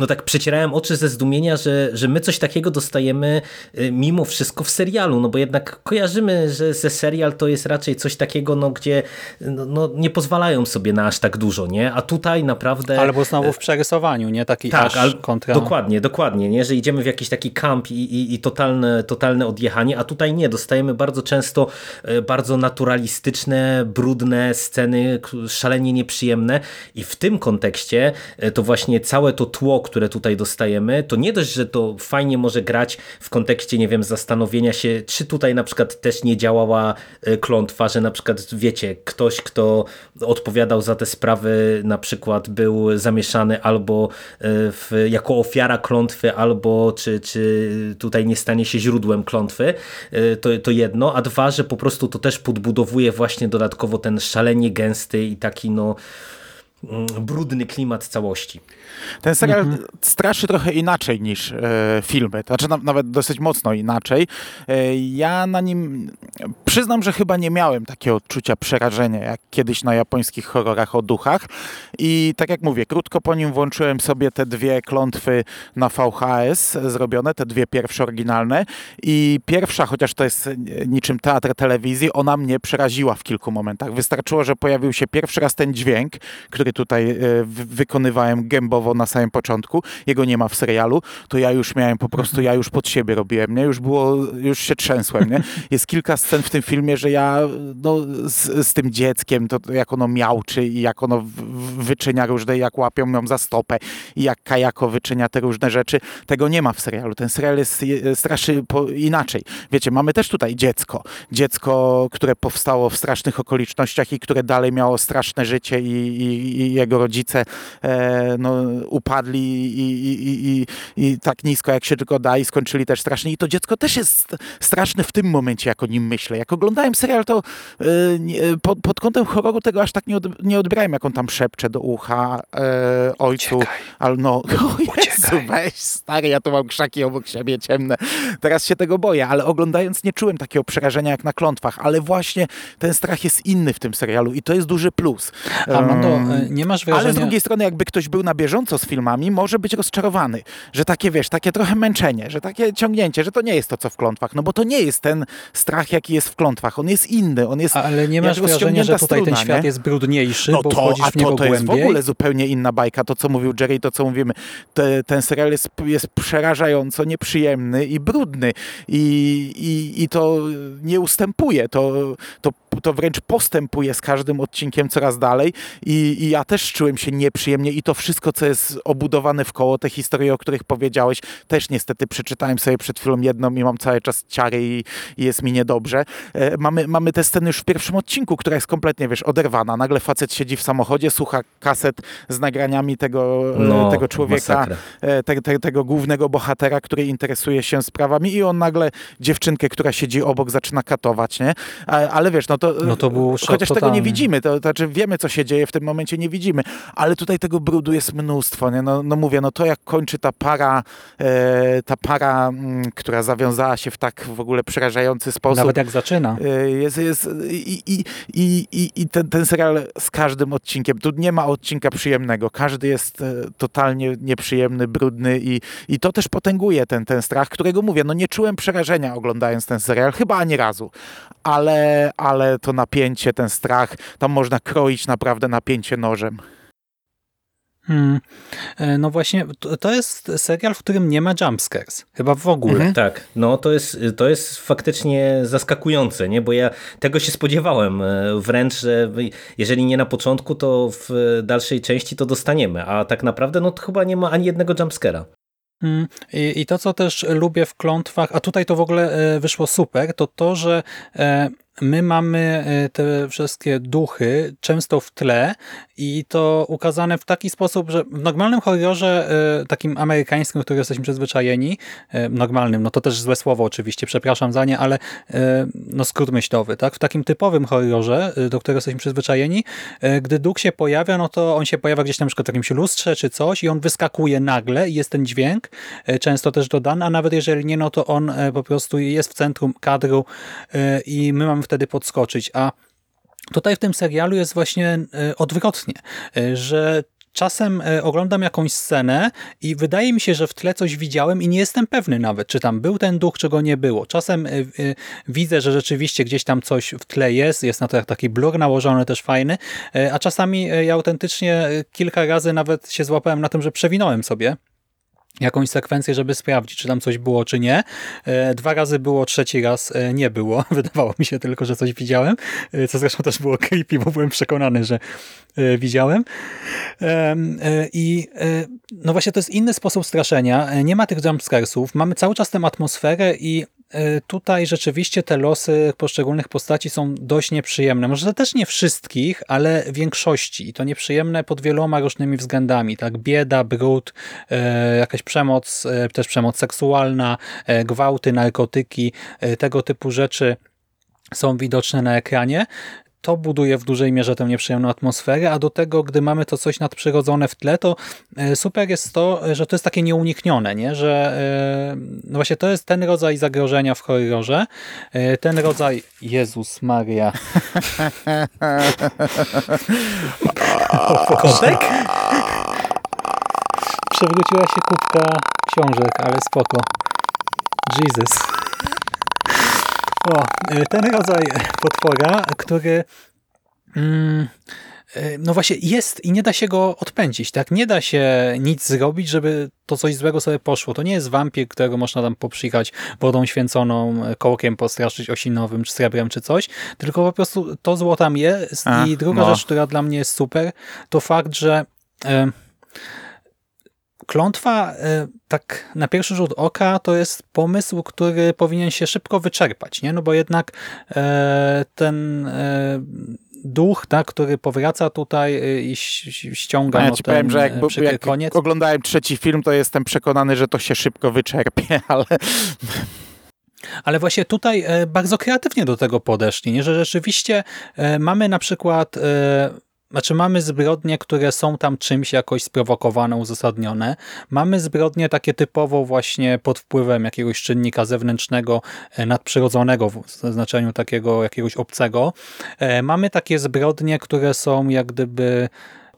no tak przecierałem oczy ze zdumienia, że, że my coś takiego dostajemy y, mimo wszystko w serialu, no bo jednak kojarzymy, że ze serial to jest raczej coś takiego, no gdzie no, no nie pozwalają sobie na aż tak dużo, nie? A tutaj naprawdę... Albo znowu w przerysowaniu, nie? Taki tak, aż kontra... Dokładnie, dokładnie, nie? Że idziemy w jakiś taki kamp i, i, i totalne, totalne odjechanie, a tutaj nie, dostajemy bardzo często e, bardzo naturalistyczne, brudne sceny, szalenie nieprzyjemne i w tym kontekście to właśnie całe to tło, które tutaj dostajemy, to nie dość, że to fajnie może grać w kontekście, nie wiem, zastanowienia się, czy tutaj na przykład też nie działała e, klątwa, że na przykład, wiecie, ktoś, kto odpowiadał za te sprawy, na przykład był zamieszany albo e, w, jako ofiara klątwy, albo czy, czy tutaj nie stanie się źródłem klątwy, e, to, to jedno, a dwa, że po prostu to też podbudowuje właśnie dodatkowo ten szalenie gęsty i taki no mm, brudny klimat całości. Ten serial mhm. straszy trochę inaczej niż e, filmy, znaczy na, nawet dosyć mocno inaczej. E, ja na nim przyznam, że chyba nie miałem takiego odczucia przerażenia jak kiedyś na japońskich horrorach o duchach i tak jak mówię, krótko po nim włączyłem sobie te dwie klątwy na VHS zrobione, te dwie pierwsze oryginalne i pierwsza, chociaż to jest niczym teatr telewizji, ona mnie przeraziła w kilku momentach. Wystarczyło, że pojawił się pierwszy raz ten dźwięk, który tutaj e, wykonywałem gębowo na samym początku, jego nie ma w serialu, to ja już miałem po prostu, ja już pod siebie robiłem, nie? Już było, już się trzęsłem, nie? Jest kilka scen w tym filmie, że ja no, z, z tym dzieckiem, to jak ono miałczy i jak ono wyczynia różne, jak łapią ją za stopę i jak Kajako wyczynia te różne rzeczy, tego nie ma w serialu. Ten serial jest straszy inaczej. Wiecie, mamy też tutaj dziecko. Dziecko, które powstało w strasznych okolicznościach i które dalej miało straszne życie i, i, i jego rodzice e, no, upadli i, i, i, i, tak nisko, jak się tylko da i skończyli też strasznie. I to dziecko też jest straszne w tym momencie, jak o nim myślę. Jak oglądałem serial, to yy, pod, pod, kątem horroru tego aż tak nie, od, nie odbrałem, jak on tam szepcze do ucha yy, ojcu. Ale no, o Jezu, weź stary, ja tu mam krzaki obok siebie ciemne. Teraz się tego boję, ale oglądając nie czułem takiego przerażenia jak na klątwach, ale właśnie ten strach jest inny w tym serialu i to jest duży plus. Armando, nie masz wrażenia... Ale z drugiej strony, jakby ktoś był na bieżąco z filmami, może być rozczarowany, że takie, wiesz, takie trochę męczenie, że takie ciągnięcie, że to nie jest to, co w klątwach, no bo to nie jest ten strach, jaki jest w klątwach, on jest inny, on jest Ale nie masz wrażenia, że tutaj ten struna, świat nie? jest brudniejszy, No bo to, a to, to jest w ogóle zupełnie inna bajka, to co mówił Jerry, to co mówimy. Te, ten serial jest, jest przerażająco nieprzyjemny i brudny. I, i, i to nie ustępuje, to, to, to wręcz postępuje z każdym odcinkiem coraz dalej. I, i ja też czułem się nieprzyjemnie i to wszystko, co jest obudowane w koło, te historie, o których powiedziałeś, też niestety przeczytałem sobie przed chwilą jedną i mam cały czas ciary i, i jest mi niedobrze. E, mamy, mamy tę scenę już w pierwszym odcinku, która jest kompletnie, wiesz, oderwana. Nagle facet siedzi w samochodzie, słucha kaset z nagraniami tego, e, No, tego człowieka, e, te, te, tego głównego bohatera, który interesuje się sprawami i on nagle dziewczynkę, która siedzi obok, zaczyna katować, nie? A, ale wiesz, no to, No to był szok chociaż tego nie widzimy, to, to znaczy wiemy, co się dzieje w tym momencie, nie widzimy, ale tutaj tego brudu jest mnóstwo, nie? No, no mówię, no to jak kończy ta para, e, ta para, mm, która zawiązała się w tak w ogóle przerażający sposób. Nawet jak zaczyna. E, Jest, jest, i, i, i, i, I ten, ten serial z każdym odcinkiem, tu nie ma odcinka przyjemnego, każdy jest e, totalnie nieprzyjemny, brudny i, i to też potęguje ten, ten strach, którego mówię, no nie czułem przerażenia oglądając ten serial, chyba ani razu, ale, ale to napięcie, ten strach, tam można kroić naprawdę napięcie nożem. Hmm. E, No właśnie, to- jest serial, w którym nie ma jumpscares. Chyba w ogóle. Mhm. Tak, no to jest, to jest faktycznie zaskakujące, nie? bo ja tego się spodziewałem e, wręcz, że jeżeli nie na początku, to w dalszej części to dostaniemy, a tak naprawdę no to chyba nie ma ani jednego jumpscare'a. Mm, I, I to, co też lubię w klątwach, a tutaj to w ogóle e, wyszło super, to to, że my mamy e, te wszystkie duchy często w tle i to ukazane w taki sposób, że w normalnym horrorze, e, takim amerykańskim, który jesteśmy przyzwyczajeni, e, normalnym, no to też złe słowo oczywiście, przepraszam za nie, ale no skrót myślowy, tak? W takim typowym horrorze, do którego jesteśmy przyzwyczajeni, gdy duch się pojawia, no to on się pojawia gdzieś na przykład w jakimś lustrze czy coś i on wyskakuje nagle i jest ten dźwięk, często też dodany, a nawet jeżeli nie, no to on po prostu jest w centrum kadru i my mamy wtedy podskoczyć, a Tutaj w tym serialu jest właśnie e, odwrotnie, e, że czasem e, oglądam jakąś scenę i wydaje mi się, że w tle coś widziałem i nie jestem pewny nawet, czy tam był ten duch, czy go nie było. Czasem widzę, że rzeczywiście gdzieś tam coś w tle jest, jest na to jak taki blur nałożony też fajny, a czasami ja autentycznie kilka razy nawet się złapałem na tym, że przewinąłem sobie jakąś sekwencję, żeby sprawdzić, czy tam coś było, czy nie. E, Dwa razy było, trzeci raz e, nie było. Wydawało mi się tylko, że coś widziałem, e, co zresztą też było creepy, bo byłem przekonany, że widziałem. Em, I no właśnie to jest inny sposób straszenia. Nie ma tych jumpscaresów. Mamy cały czas tę atmosferę i tutaj rzeczywiście te losy poszczególnych postaci są dość nieprzyjemne. Może też nie wszystkich, ale większości. I to nieprzyjemne pod wieloma różnymi względami. Tak, bieda, brud, e, jakaś przemoc, e, też przemoc seksualna, e, gwałty, narkotyki, e, tego typu rzeczy są widoczne na ekranie. To buduje w dużej mierze tę nieprzyjemną atmosferę, a do tego, gdy mamy to coś nadprzyrodzone w tle, to e, super jest to, e, że to jest takie nieuniknione, nie? że e, no właśnie to jest ten rodzaj zagrożenia w horrorze, ten rodzaj Jezus Maria. Kotek? Przewróciła się kubka książek, ale spoko. Jesus. O, e, ten rodzaj potwora, który mm, e, no właśnie jest i nie da się go odpędzić, tak? Nie da się nic zrobić, żeby to coś złego sobie poszło. To nie jest wampir, którego można tam poprzykać wodą święconą, kołkiem postraszyć osinowym, czy srebrem, czy coś, tylko po prostu to zło tam jest A, i druga no. rzecz, która dla mnie jest super, to fakt, że e, Klątwa, e, tak na pierwszy rzut oka, to jest pomysł, który powinien się szybko wyczerpać, nie? No bo jednak e, ten e, duch, tak, który powraca tutaj i ściąga ja no, ci ten powiem, że jak, jak koniec. oglądałem trzeci film, to jestem przekonany, że to się szybko wyczerpie, ale Ale właśnie tutaj bardzo kreatywnie do tego podeszli, nie? że rzeczywiście mamy na przykład znaczy mamy zbrodnie, które są tam czymś jakoś sprowokowane, uzasadnione. Mamy zbrodnie takie typowo właśnie pod wpływem jakiegoś czynnika zewnętrznego, e, nadprzyrodzonego w znaczeniu takiego jakiegoś obcego. E, Mamy takie zbrodnie, które są jak gdyby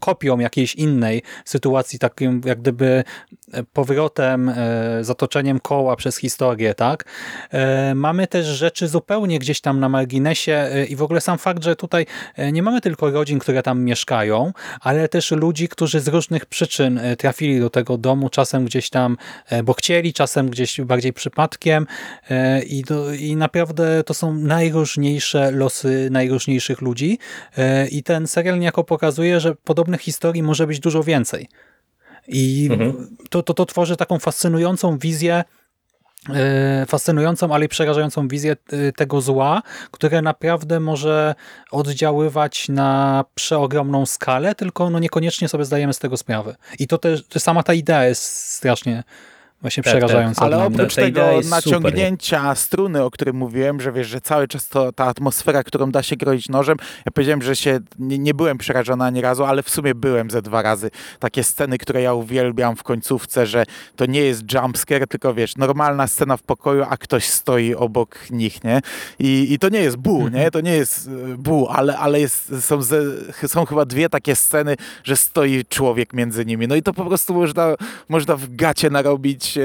kopią jakiejś innej sytuacji, takim jak gdyby powrotem, e, zatoczeniem koła przez historię, tak? E, mamy też rzeczy zupełnie gdzieś tam na marginesie e, i w ogóle sam fakt, że tutaj nie mamy tylko rodzin, które tam mieszkają, ale też ludzi, którzy z różnych przyczyn trafili do tego domu, czasem gdzieś tam, bo chcieli, czasem gdzieś bardziej przypadkiem i, do, i naprawdę to są najróżniejsze losy najróżniejszych ludzi i ten serial niejako pokazuje, że podobnych historii może być dużo więcej. I mhm. to, to, to tworzy taką fascynującą wizję e, fascynującą, ale i przerażającą wizję e, tego zła, które naprawdę może oddziaływać na przeogromną skalę, tylko no niekoniecznie sobie zdajemy z tego sprawę. I to też, sama ta idea jest strasznie właśnie tak. Tak. Ale oprócz ta, ta tego naciągnięcia super. struny, o którym mówiłem, że wiesz, że cały czas to ta atmosfera, którą da się groić nożem, ja powiedziałem, że się nie, nie byłem przerażony ani razu, ale w sumie byłem ze dwa razy. Takie sceny, które ja uwielbiam w końcówce, że to nie jest jumpscare, tylko wiesz, normalna scena w pokoju, a ktoś stoi obok nich, nie? I, i to nie jest bu, nie? Mhm. To nie jest e, bu, ale, ale jest, są, ze, są chyba dwie takie sceny, że stoi człowiek między nimi. No i to po prostu można, można w gacie narobić e,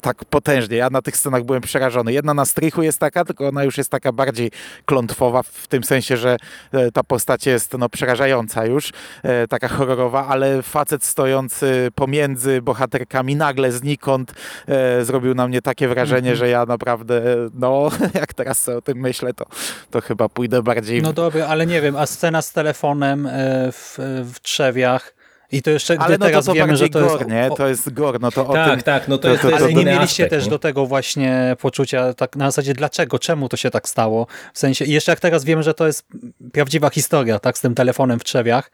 tak potężnie. Ja na tych scenach byłem przerażony. Jedna na strychu jest taka, tylko ona już jest taka bardziej klątwowa w tym sensie, że e, ta postać jest no, przerażająca już, e, taka horrorowa, ale facet stojący pomiędzy bohaterkami nagle znikąd e, zrobił na mnie takie wrażenie, -hmm. że ja naprawdę, no jak teraz sobie o tym myślę, to, to chyba pójdę bardziej... No dobra, ale nie wiem, a scena z telefonem w, w trzewiach i to jeszcze, Ale no teraz to, to wiemy, że to gore, jest... nie? To jest gore, no to o tak, tym... Tak, no to, to jest, to, Ale nie mieliście aspekt, też nie? do tego właśnie poczucia tak na zasadzie dlaczego, czemu to się tak stało? W sensie, jeszcze jak teraz wiemy, że to jest prawdziwa historia, tak, z tym telefonem w trzewiach,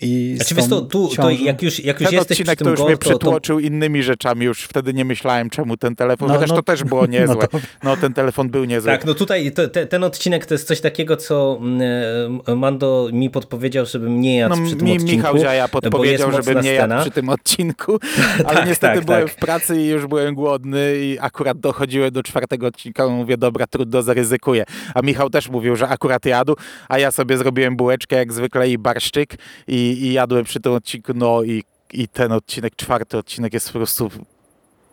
i znaczy, wiesz, to, tu, to jak już, jak już ten jesteś odcinek przy tym to już go, mnie to, przytłoczył innymi rzeczami, już wtedy nie myślałem, czemu ten telefon, no, chociaż no, to też było niezłe. No, to... no, ten telefon był niezły. Tak, no tutaj to, te, ten odcinek to jest coś takiego, co mm, Mando mi podpowiedział, żebym nie jadł no, przy tym mi, odcinku. Michał Dziaja podpowiedział, żebym nie jadł przy tym odcinku, ale tak, niestety tak, byłem tak. w pracy i już byłem głodny i akurat dochodziłem do czwartego odcinka, mówię, dobra, trudno, zaryzykuję. A Michał też mówił, że akurat jadł, a ja sobie zrobiłem bułeczkę jak zwykle i barszczyk i, i jadłem przy tym odcinku, no i, i ten odcinek, czwarty odcinek jest po prostu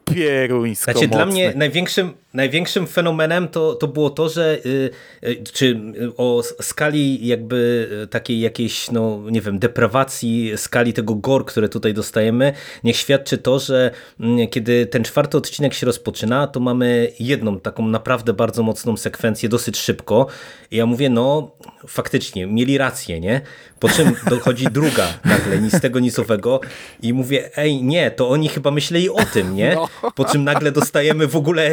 pieruńsko Znaczy mocny. dla mnie największym, największym fenomenem to, to było to, że y, y, czy y, o skali jakby takiej jakiejś, no nie wiem, deprawacji, skali tego gore, które tutaj dostajemy, niech świadczy to, że mm, kiedy ten czwarty odcinek się rozpoczyna, to mamy jedną taką naprawdę bardzo mocną sekwencję dosyć szybko i ja mówię, no faktycznie, mieli rację, nie? Po czym dochodzi druga nagle, nic z tego, nic owego i mówię, ej, nie, to oni chyba myśleli o tym, nie? No. Po czym nagle dostajemy w ogóle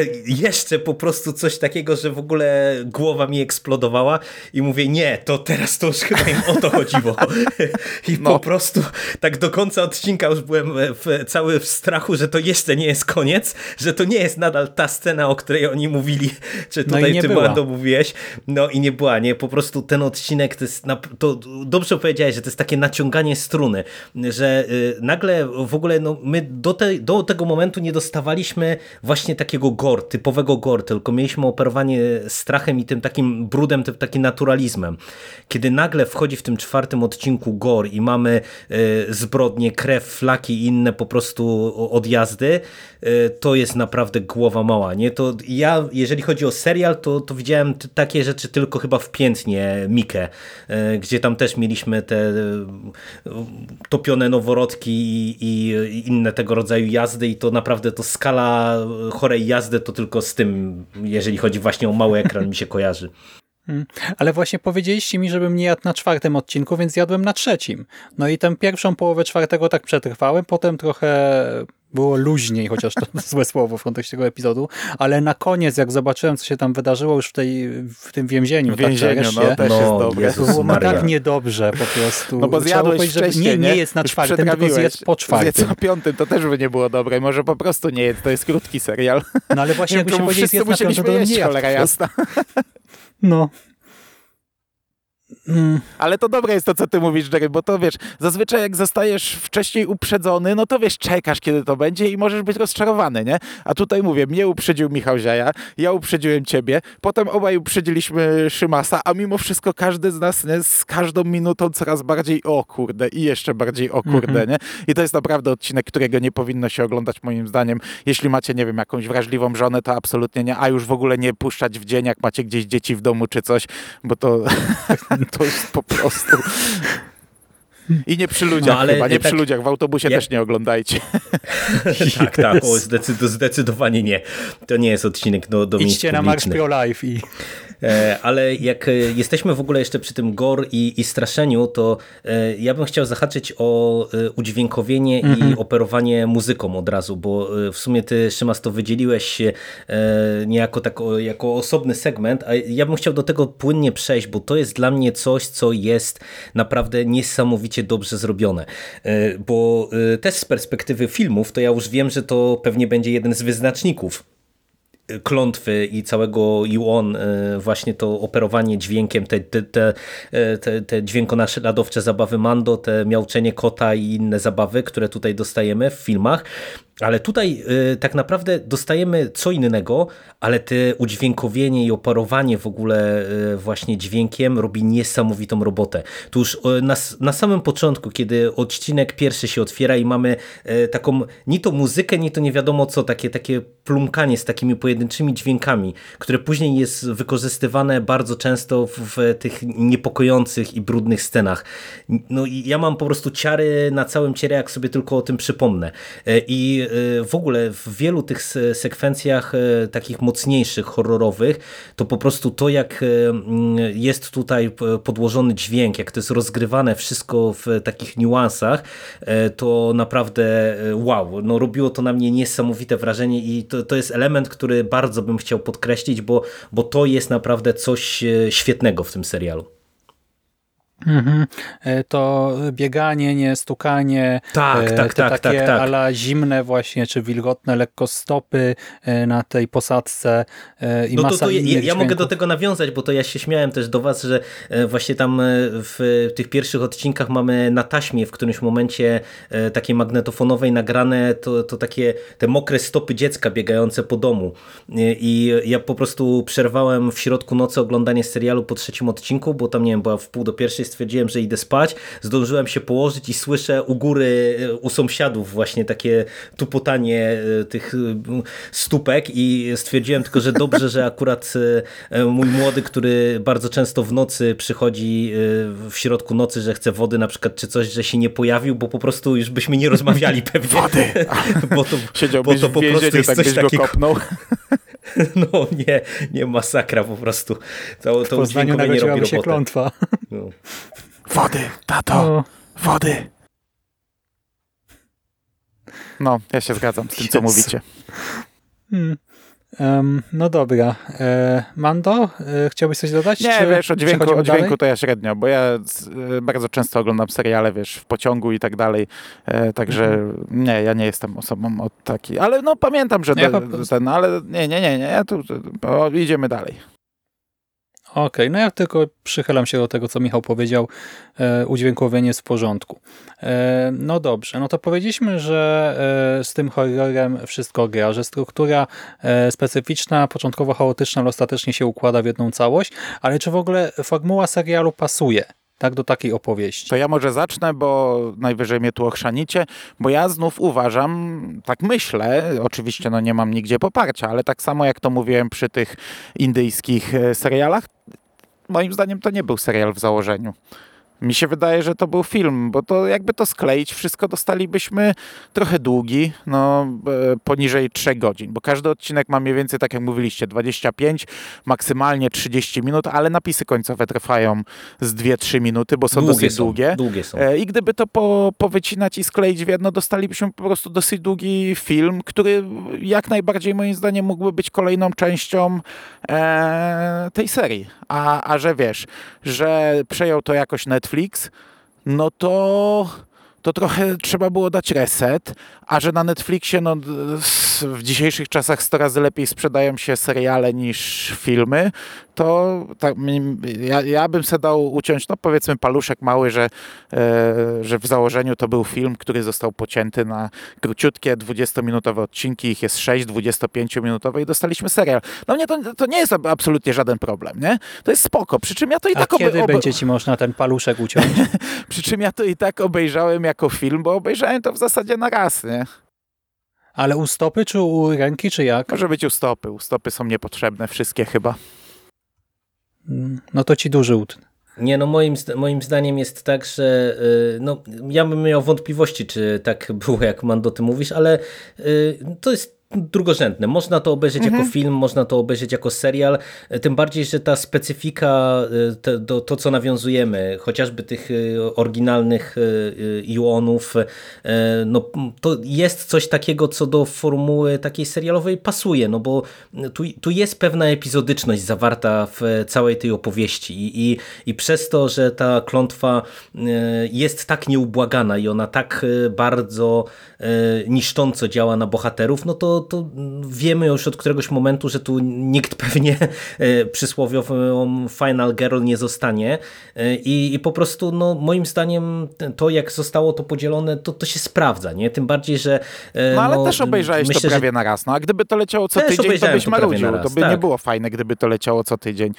jeszcze po prostu coś takiego, że w ogóle głowa mi eksplodowała i mówię, nie, to teraz to już chyba im o to chodziło. I no. po prostu tak do końca odcinka już byłem w, cały w strachu, że to jeszcze nie jest koniec, że to nie jest nadal ta scena, o której oni mówili, czy no tutaj no ty Bando mówiłeś. No i nie była, nie, po prostu ten odcinek to jest, to dobrze powiedziałeś, że to jest takie naciąganie struny, że y, nagle w ogóle no, my do, te, do tego momentu nie dostawaliśmy właśnie takiego gore, typowego gore, tylko mieliśmy operowanie strachem i tym takim brudem, tym takim naturalizmem. Kiedy nagle wchodzi w tym czwartym odcinku gore i mamy y, zbrodnie, krew, flaki i inne po prostu odjazdy, to jest naprawdę głowa mała. Nie? To ja, jeżeli chodzi o serial, to, to widziałem takie rzeczy tylko chyba w Piętnie Mikę, gdzie tam też mieliśmy te e, topione noworodki i, i inne tego rodzaju jazdy i to naprawdę to skala chorej jazdy to tylko z tym, jeżeli chodzi właśnie o mały ekran mi się kojarzy. Hmm. Ale właśnie powiedzieliście mi, żebym nie jadł na czwartym odcinku, więc jadłem na trzecim. No i tę pierwszą połowę czwartego tak przetrwałem, potem trochę było luźniej, chociaż to złe słowo w kontekście tego epizodu, ale na koniec, jak zobaczyłem, co się tam wydarzyło już w, tej, w tym więzieniu, w więzieniu, tak, no, też no, jest dobre. To było Maria. tak niedobrze po prostu. No bo zjadłeś wcześniej, nie, nie jest na czwartym, tylko zjedz po czwartym. Zjedz na piątym, to też by nie było dobre. Może po prostu nie jest, to jest krótki serial. No ale właśnie jakby się powiedzieć, zjedz na piątym, to nie cholera jasna. No. Mm, Ale to dobre jest to, co ty mówisz, Jerry, bo to wiesz, zazwyczaj jak zostajesz wcześniej uprzedzony, no to wiesz, czekasz, kiedy to będzie i możesz być rozczarowany, nie? A tutaj mówię, mnie uprzedził Michał Ziaja, ja uprzedziłem ciebie, potem obaj uprzedziliśmy Szymasa, a mimo wszystko każdy z nas nie, z każdą minutą coraz bardziej o kurde i jeszcze bardziej o kurde, nie? I to jest naprawdę odcinek, którego nie powinno się oglądać moim zdaniem. Jeśli macie, nie wiem, jakąś wrażliwą żonę, to absolutnie nie, a już w ogóle nie puszczać w dzień, jak macie gdzieś dzieci w domu czy coś, bo to, to jest po prostu... I nie przy ludziach No, ale chyba, nie tak- przy ludziach, w autobusie jak- też nie oglądajcie. tak, tak, o, zdecyd zdecydowanie nie. To nie jest odcinek do, do idźcie na publicznych. Pro Life i Ale jak e, jesteśmy w ogóle jeszcze przy tym gore i, i straszeniu, to e, ja bym chciał zahaczyć o e, udźwiękowienie i operowanie muzyką od razu, bo e, w sumie ty, Szymas, to wydzieliłeś e, niejako tak, jako osobny segment, a ja bym chciał do tego płynnie przejść, bo to jest dla mnie coś, co jest naprawdę niesamowicie dobrze zrobione. E, Bo e, też z perspektywy filmów, to ja już wiem, że to pewnie będzie jeden z wyznaczników klątwy i całego Yuon, e, właśnie to operowanie dźwiękiem, te, te, te, e, te, te dźwiękonaśladowcze zabawy Mando, te miauczenie kota i inne zabawy, które tutaj dostajemy w filmach, ale tutaj e, tak naprawdę dostajemy co innego, ale te udźwiękowienie i operowanie w ogóle e, właśnie dźwiękiem robi niesamowitą robotę. Tu już e, na, na samym początku, kiedy odcinek pierwszy się otwiera i mamy e, taką, ni to muzykę, ni to nie wiadomo co, takie, takie plumkanie z takimi pojedynczymi dźwiękami, które później jest wykorzystywane bardzo często w, w tych niepokojących i brudnych scenach. No i ja mam po prostu ciary na całym ciele, jak sobie tylko o tym przypomnę. E, I w ogóle w wielu tych se- sekwencjach e, takich mocniejszych, horrorowych, to po prostu to, jak e, mm, jest tutaj podłożony dźwięk, jak to jest rozgrywane wszystko w takich niuansach, to naprawdę wow, no robiło to na mnie niesamowite wrażenie i to, to jest element, który bardzo bym chciał podkreślić, bo, bo to jest naprawdę coś świetnego w tym serialu. Mhm. E, To bieganie, nie stukanie, Tak, e, tak, tak, takie tak, tak. ala zimne właśnie, czy wilgotne lekko stopy e, na tej posadzce e, i No to, masa to ja, ja mogę do tego nawiązać, bo to ja się śmiałem też do was, że właśnie tam w tych pierwszych odcinkach mamy na taśmie w którymś momencie takiej magnetofonowej nagrane to, to takie te mokre stopy dziecka biegające po domu i ja po prostu przerwałem w środku nocy oglądanie serialu po trzecim odcinku, bo tam nie wiem, była w pół do pierwszej stwierdziłem, że idę spać, zdążyłem się położyć i słyszę u góry, e, u sąsiadów właśnie takie tupotanie e, tych e, stópek i stwierdziłem tylko, że dobrze, że akurat mój młody, który bardzo często w nocy przychodzi w środku nocy, że chce wody na przykład czy coś, że się nie pojawił, bo po prostu już byśmy nie rozmawiali pewnie. Wody! bo to, bo Siedziałbyś to w po prostu jest tak coś takiego. kopnął. No nie, nie masakra po prostu. To, W to Poznaniu udźwiękowienie robi się klątwa. No. Wody, tato, O, wody. No, ja się zgadzam z tym, co Jezu. mówicie. hmm. Em, no dobra. E, Mando, e, chciałbyś coś dodać? Nie, wiesz, o dźwięku, o dźwięku to ja średnio, bo ja z- e, bardzo często oglądam seriale, wiesz, w pociągu i tak dalej, e, także Mhm. nie, ja nie jestem osobą od takiej, ale no pamiętam, że Ja te, po prostu- ten, ale nie, nie, nie, nie, tu, o, idziemy dalej. Okej, no ja tylko przychylam się do tego, co Michał powiedział. E, udźwiękowienie jest w porządku. E, no dobrze, no to powiedzieliśmy, że e, z tym horrorem wszystko gra, że struktura e, specyficzna, początkowo chaotyczna, ale ostatecznie się układa w jedną całość, ale czy w ogóle formuła serialu pasuje tak do takiej opowieści? To ja może zacznę, bo najwyżej mnie tu ochrzanicie, bo ja znów uważam, tak myślę, oczywiście no nie mam nigdzie poparcia, ale tak samo jak to mówiłem przy tych indyjskich e, serialach, moim zdaniem to nie był serial w założeniu. Mi się wydaje, że to był film, bo to jakby to skleić, wszystko dostalibyśmy trochę długi, no e, poniżej 3 godzin, bo każdy odcinek ma mniej więcej, tak jak mówiliście, 25, maksymalnie 30 minut, ale napisy końcowe trwają z 2-3 minuty, bo są Długie dosyć są, długie. Długie są. E, I gdyby to po, powycinać i skleić w jedno, dostalibyśmy po prostu dosyć długi film, który jak najbardziej moim zdaniem mógłby być kolejną częścią e, tej serii. A, a że wiesz, że przejął to jakoś Netflix, no to to trochę trzeba było dać reset, a że na Netflixie no, w dzisiejszych czasach 100 razy lepiej sprzedają się seriale niż filmy, to tak, ja, ja bym sobie dał uciąć, no powiedzmy paluszek mały, że, e, że w założeniu to był film, który został pocięty na króciutkie 20-minutowe odcinki, ich jest 6, 25-minutowe i dostaliśmy serial. No mnie to, to nie jest absolutnie żaden problem, nie? To jest spoko, przy czym ja to i A tak kiedy będzie ci można ten paluszek uciąć? przy czym ja to i tak obejrzałem jako film, bo obejrzałem to w zasadzie na raz, nie? Ale u stopy, czy u ręki, czy jak? Może być u stopy, u stopy są niepotrzebne wszystkie chyba. Mm, No to ci duży utn. Nie, no moim, moim zdaniem jest tak, że y, no, ja bym miał wątpliwości, czy tak było, jak Mando, ty mówisz, ale y, to jest drugorzędne. Można to obejrzeć jako film, można to obejrzeć jako serial, y, tym bardziej, że ta specyfika, te, do, to co nawiązujemy, chociażby tych y, oryginalnych y, no to jest coś takiego, co do formuły takiej serialowej pasuje, no bo tu, tu jest pewna epizodyczność zawarta w całej tej opowieści i, i, i przez to, że ta klątwa jest tak nieubłagana i ona tak bardzo niszcząco działa na bohaterów, no to, to wiemy już od któregoś momentu, że tu nikt pewnie y, przysłowiową Final Girl nie zostanie y, i, i po prostu no, moim zdaniem to jak zostało to podzielone, to, to się sprawdza, nie? Tym bardziej, że y, No ale też obejrzałeś myślę, to że- prawie na raz. No a gdyby to leciało co tydzień, to byś to marudził. raz, To by nie tak. było fajne, gdyby to leciało co tydzień.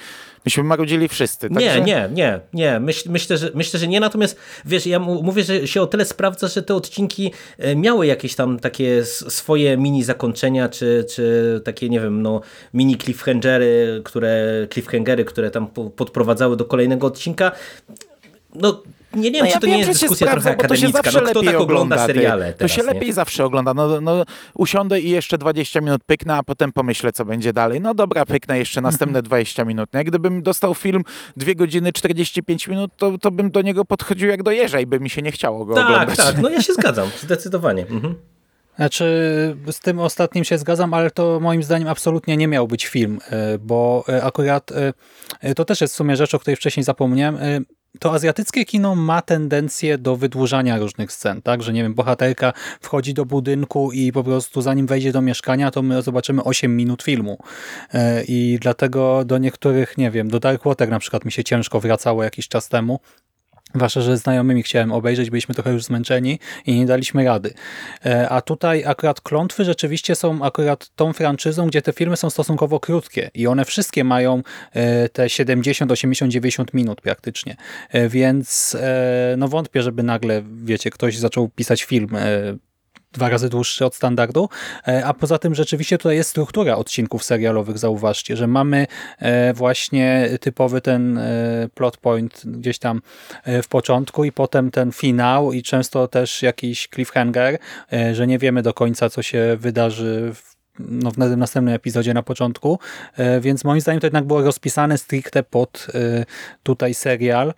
Myśmy marudzili wszyscy. Nie, także- nie, nie, nie. Myśl, myślę, że, myślę, że nie. Natomiast wiesz, ja mówię, że się o tyle sprawdza, że te odcinki e, miały jakieś tam takie swoje mini zakończenia, czy, czy takie, nie wiem, no, mini cliffhangery, które, cliffhangery, które tam po- podprowadzały do kolejnego odcinka. No, nie, nie wiem, No czy ja to wiem, nie jest się dyskusja sprawdza, trochę to się akademicka. zawsze No, kto tak ogląda ty. seriale To teraz, się nie? lepiej zawsze ogląda. No, no, usiądę i jeszcze 20 minut pyknę, a potem pomyślę, co będzie dalej. No dobra, pyknę jeszcze następne 20 minut. Nie? Gdybym dostał film 2 godziny 45 minut, to, to bym do niego podchodził jak do jeża i by mi się nie chciało go Tak, oglądać. tak, no ja się zgadzam, zdecydowanie. Mhm. Znaczy, z tym ostatnim się zgadzam, ale to moim zdaniem absolutnie nie miał być film, e, bo e, akurat e, to też jest w sumie rzecz, o której wcześniej zapomniałem. To azjatyckie kino ma tendencję do wydłużania różnych scen, tak? Że nie wiem, bohaterka wchodzi do budynku i po prostu zanim wejdzie do mieszkania, to my zobaczymy 8 minut filmu. I dlatego do niektórych, nie wiem, do Dark Water na przykład mi się ciężko wracało jakiś czas temu. Zwłaszcza, że znajomymi chciałem obejrzeć, byliśmy trochę już zmęczeni i nie daliśmy rady. E, A tutaj akurat klątwy rzeczywiście są akurat tą franczyzą, gdzie te filmy są stosunkowo krótkie i one wszystkie mają e, te 70, 80, 90 minut praktycznie. E, Więc no wątpię, żeby nagle, wiecie, ktoś zaczął pisać film dwa razy dłuższy od standardu, E, a poza tym rzeczywiście tutaj jest struktura odcinków serialowych, zauważcie, że mamy e, właśnie typowy ten e, plot point gdzieś tam w początku i potem ten finał i często też jakiś cliffhanger, że nie wiemy do końca, co się wydarzy w no, w na- następnym epizodzie na początku, więc moim zdaniem to jednak było rozpisane stricte pod tutaj serial,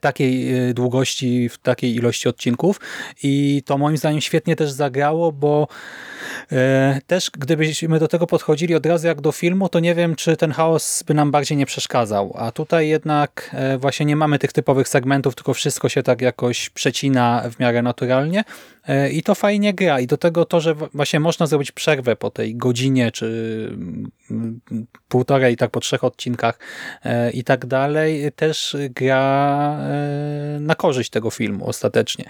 takiej e, długości, w takiej ilości odcinków. I to moim zdaniem świetnie też zagrało, bo e, też gdybyśmy do tego podchodzili od razu jak do filmu, to nie wiem, czy ten chaos by nam bardziej nie przeszkadzał, a tutaj jednak e, właśnie nie mamy tych typowych segmentów, tylko wszystko się tak jakoś przecina w miarę naturalnie. e, i to fajnie gra i do tego to, że właśnie można zrobić przerwę po tej godzinie, czy mm, półtorej, tak po trzech odcinkach e, i tak dalej, też gra e, na korzyść tego filmu ostatecznie.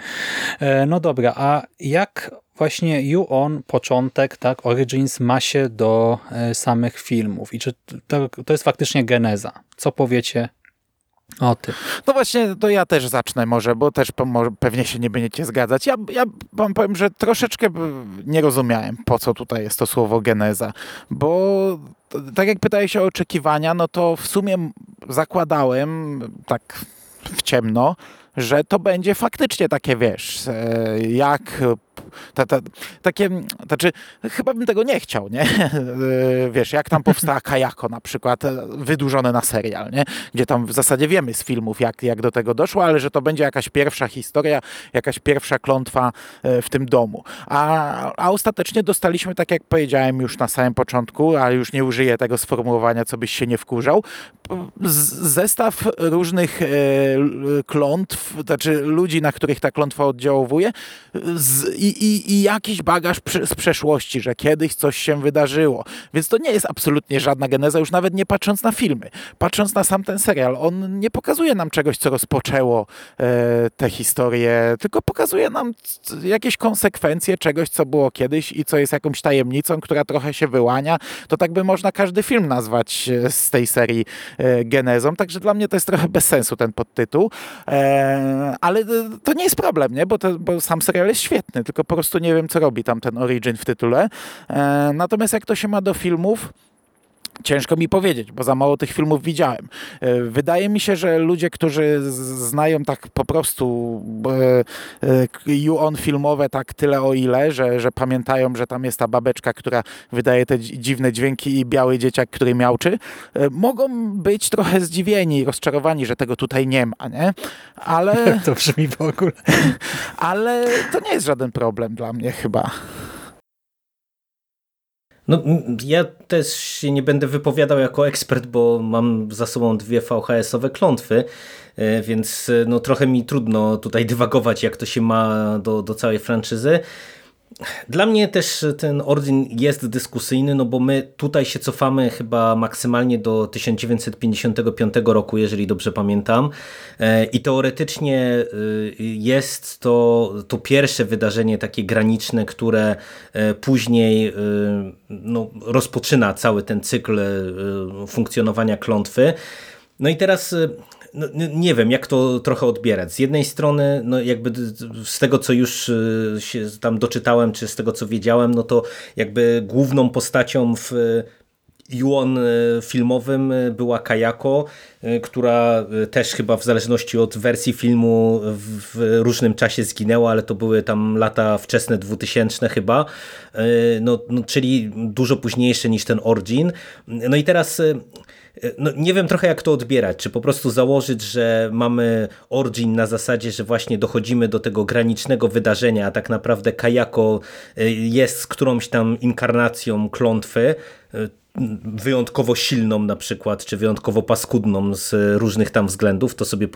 E, No dobra, a jak właśnie You On, początek, tak, Origins ma się do e, samych filmów i czy to, to jest faktycznie geneza? Co powiecie o tym? No właśnie, to ja też zacznę może, bo też pewnie się nie będziecie zgadzać. Ja, ja wam powiem, że troszeczkę nie rozumiałem, po co tutaj jest to słowo geneza, bo tak jak pytałeś o oczekiwania, no to w sumie zakładałem tak w ciemno, że to będzie faktycznie takie, wiesz, e, jak ta, ta, takie, znaczy chyba bym tego nie chciał, nie? E, Wiesz, jak tam powstała Kajako na przykład, e, wydłużone na serial, nie? Gdzie tam w zasadzie wiemy z filmów, jak, jak do tego doszło, ale że to będzie jakaś pierwsza historia, jakaś pierwsza klątwa e, w tym domu. A, a ostatecznie dostaliśmy, tak jak powiedziałem już na samym początku, ale już nie użyję tego sformułowania, co byś się nie wkurzał, zestaw różnych klątw, znaczy ludzi, na których ta klątwa oddziałuje z, i, i, i jakiś bagaż przy, z przeszłości, że kiedyś coś się wydarzyło. Więc to nie jest absolutnie żadna geneza, już nawet nie patrząc na filmy. Patrząc na sam ten serial, on nie pokazuje nam czegoś, co rozpoczęło e, tę historię, tylko pokazuje nam jakieś konsekwencje czegoś, co było kiedyś i co jest jakąś tajemnicą, która trochę się wyłania. To tak by można każdy film nazwać e, z tej serii e, genezą, także dla mnie to jest trochę bez sensu ten podtytuł, e, ale to nie jest problem, nie? Bo, to, bo sam serial jest świetny, tylko po prostu nie wiem, co robi tam ten Origin w tytule. E, natomiast jak to się ma do filmów, Ciężko mi powiedzieć, bo za mało tych filmów widziałem. E, wydaje mi się, że ludzie, którzy znają tak po prostu you-on filmowe tak tyle o ile, że, że pamiętają, że tam jest ta babeczka, która wydaje te dziwne dźwięki i biały dzieciak, który miałczy, e, mogą być trochę zdziwieni i rozczarowani, że tego tutaj nie ma, nie? Ale... To brzmi w ogóle. Ale to nie jest żaden problem dla mnie chyba. No, ja też się nie będę wypowiadał jako ekspert, bo mam za sobą dwie VHS-owe klątwy, e, więc e, no, trochę mi trudno tutaj dywagować, jak to się ma do, do całej franczyzy. Dla mnie też ten Ordin jest dyskusyjny, no bo my tutaj się cofamy chyba maksymalnie do 1955 roku, jeżeli dobrze pamiętam. E, I teoretycznie e, jest to, to pierwsze wydarzenie takie graniczne, które e, później no, rozpoczyna cały ten cykl funkcjonowania klątwy. No i teraz no, nie wiem, jak to trochę odbierać. Z jednej strony, no jakby z tego, co już y, się tam doczytałem, czy z tego, co wiedziałem, no to jakby główną postacią w Juon y, filmowym była Kayako, y, która też chyba w zależności od wersji filmu w różnym czasie zginęła, ale to były tam lata wczesne 2000 chyba, no, no czyli dużo późniejsze niż ten Origin. No i teraz no, nie wiem trochę jak to odbierać, czy po prostu założyć, że mamy Origin na zasadzie, że właśnie dochodzimy do tego granicznego wydarzenia, a tak naprawdę Kajako y, jest którąś tam inkarnacją klątwy, y, wyjątkowo silną na przykład, czy wyjątkowo paskudną z różnych tam względów, to sobie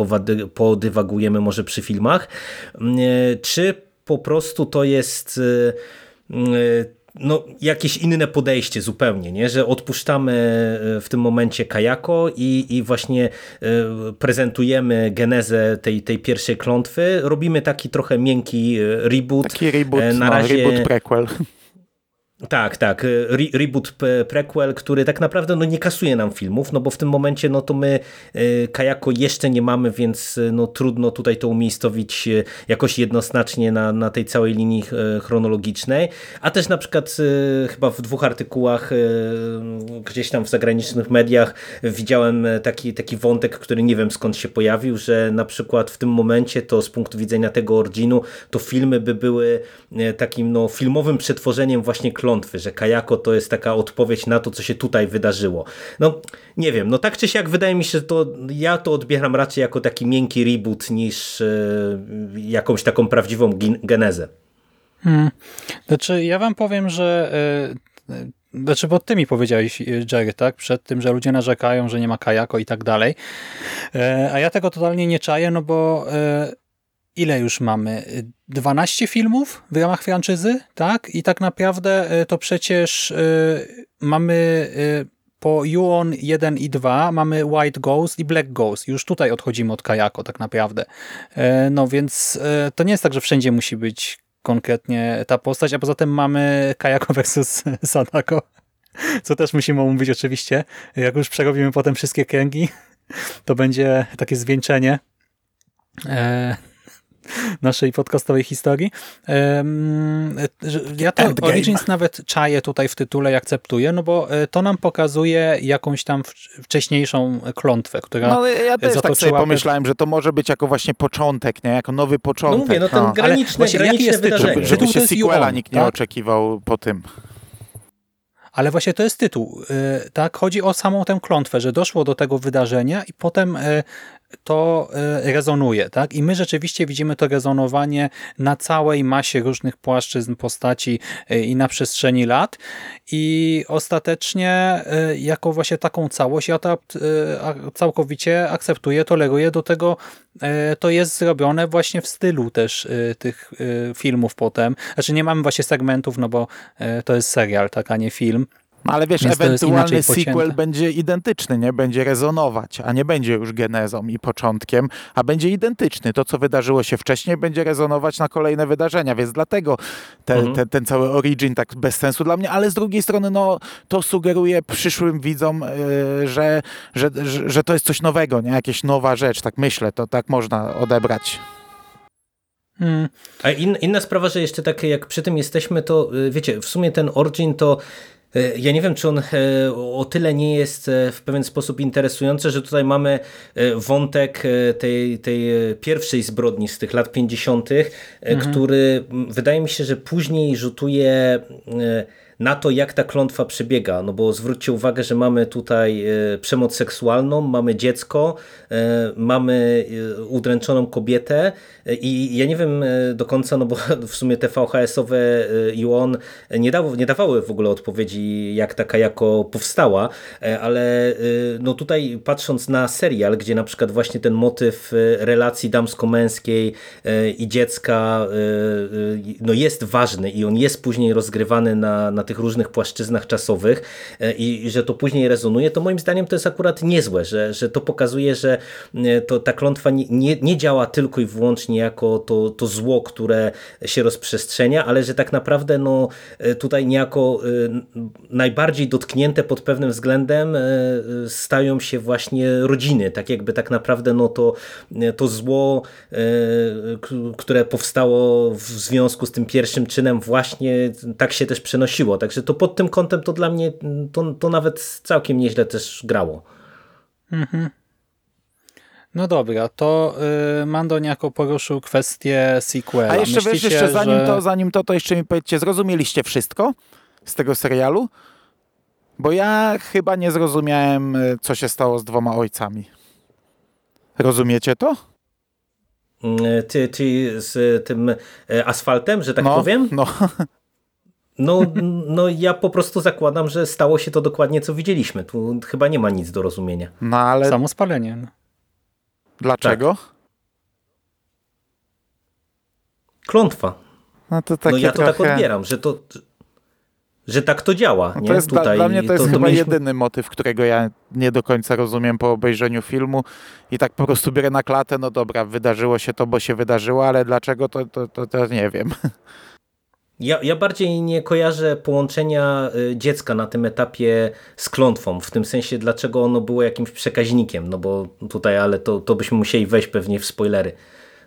podywagujemy może przy filmach, czy po prostu to jest no, jakieś inne podejście zupełnie, nie? że odpuszczamy e, w tym momencie Kajako i, i właśnie e, prezentujemy genezę tej, tej pierwszej klątwy. Robimy taki trochę miękki e, reboot. Taki reboot, na no, razie... reboot prequel. Tak, tak. Re reboot prequel, który tak naprawdę no, nie kasuje nam filmów, no bo w tym momencie no to my y, Kajako jeszcze nie mamy, więc y, no, trudno tutaj to umiejscowić y, jakoś jednoznacznie na, na tej całej linii chronologicznej. A też na przykład chyba w dwóch artykułach gdzieś tam w zagranicznych mediach widziałem taki, taki wątek, który nie wiem skąd się pojawił, że na przykład w tym momencie to z punktu widzenia tego Originu to filmy by były takim no, filmowym przetworzeniem właśnie klonu klątwy, że Kajako to jest taka odpowiedź na to, co się tutaj wydarzyło. No nie wiem, no tak czy siak wydaje mi się, że to ja to odbieram raczej jako taki miękki reboot niż e, jakąś taką prawdziwą genezę. Hmm. Znaczy ja wam powiem, że e, znaczy, bo ty mi powiedziałeś, Jerry, tak? Przed tym, że ludzie narzekają, że nie ma kajako i tak dalej. A ja tego totalnie nie czaję, no bo ile już mamy? 12 filmów w ramach franczyzy, tak? I tak naprawdę e, to przecież y, mamy y, po Yuon 1 i 2 mamy White Ghost i Black Ghost. Już tutaj odchodzimy od Kajako tak naprawdę. Y, no więc to nie jest tak, że wszędzie musi być konkretnie ta postać, a poza tym mamy Kajako versus Sadako, co też musimy omówić oczywiście. Jak już przerobimy potem wszystkie kręgi, to będzie takie zwieńczenie naszej podcastowej historii. Ja to Endgame. Origins nawet czaję tutaj w tytule i akceptuję, no bo e, to nam pokazuje jakąś tam wcześniejszą klątwę, która No ja też tak sobie pomyślałem, że to może być jako właśnie początek, nie? Jako nowy początek. No mówię, no ten graniczny, Ale graniczne jest wydarzenie. Żeby, żeby się sequela nikt nie tak? oczekiwał po tym. Ale właśnie to jest tytuł. E, tak? Chodzi o samą tę klątwę, że doszło do tego wydarzenia i potem e, to e, rezonuje, tak? I my rzeczywiście widzimy to rezonowanie na całej masie różnych płaszczyzn postaci e, i na przestrzeni lat i ostatecznie e, jako właśnie taką całość ja to całkowicie akceptuję, toleruję, do tego to jest zrobione właśnie w stylu też tych filmów potem. Znaczy nie mamy właśnie segmentów, no bo to jest serial, tak, a nie film. No ale wiesz, ewentualny sequel będzie identyczny, nie? Będzie rezonować, a nie będzie już genezą i początkiem, a będzie identyczny. To, co wydarzyło się wcześniej, będzie rezonować na kolejne wydarzenia, więc dlatego te, mhm. te, ten cały origin tak bez sensu dla mnie, ale z drugiej strony, no, to sugeruje przyszłym widzom, yy, że, że, że, że to jest coś nowego, nie? Jakieś nowa rzecz, tak myślę, to tak można odebrać. Hmm. A in, inna sprawa, że jeszcze tak jak przy tym jesteśmy, to y, wiecie, w sumie ten Origin to ja nie wiem, czy on e, o tyle nie jest e, w pewien sposób interesujący, że tutaj mamy wątek tej, tej pierwszej zbrodni z tych lat 50., mhm. który wydaje mi się, że później rzutuje na to, jak ta klątwa przebiega. No bo zwróćcie uwagę, że mamy tutaj e, przemoc seksualną, mamy dziecko, e, mamy e, udręczoną kobietę i ja nie wiem do końca, no bo w sumie te VHS-owe i on nie, dało, nie dawały w ogóle odpowiedzi, jak taka jako powstała, ale no tutaj patrząc na serial, gdzie na przykład właśnie ten motyw relacji damsko-męskiej i dziecka no jest ważny i on jest później rozgrywany na, na tych różnych płaszczyznach czasowych e, i, że to później rezonuje, to moim zdaniem to jest akurat niezłe, że, że to pokazuje, że e, to, ta klątwa nie, nie działa tylko i wyłącznie jako to, to zło, które się rozprzestrzenia, ale że tak naprawdę no, e, tutaj niejako najbardziej dotknięte pod pewnym względem stają się właśnie rodziny, tak jakby tak naprawdę no, to, to zło, które powstało w związku z tym pierwszym czynem właśnie tak się też przenosiło. Także to pod tym kątem to dla mnie to, to nawet całkiem nieźle też grało. Mhm. No dobra, to y, Mando niejako poruszył kwestię sequela. A jeszcze Myślicie, wiesz, jeszcze zanim, że... to, zanim to, to jeszcze mi powiedzcie, zrozumieliście wszystko z tego serialu? Bo ja chyba nie zrozumiałem, y, co się stało z dwoma ojcami. Rozumiecie to? Mm, ty, ty z tym y, asfaltem, że tak no, powiem? No. No, no ja po prostu zakładam, że stało się to dokładnie, co widzieliśmy. Tu chyba nie ma nic do rozumienia. No ale... Samo spalenie. No. Dlaczego? Tak. Klątwa. No, to no ja to tak trochę... tak odbieram, że to, że tak to działa. No to jest Tutaj, dla, dla, mnie to jest to, chyba mieliśmy... jedyny motyw, którego ja nie do końca rozumiem po obejrzeniu filmu i tak po prostu biorę na klatę, no dobra, wydarzyło się to, bo się wydarzyło, ale dlaczego to, to, to, to nie wiem. Ja, ja bardziej nie kojarzę połączenia y, dziecka na tym etapie z klątwą, w tym sensie dlaczego ono było jakimś przekaźnikiem, no bo tutaj, ale to, to byśmy musieli wejść pewnie w spoilery.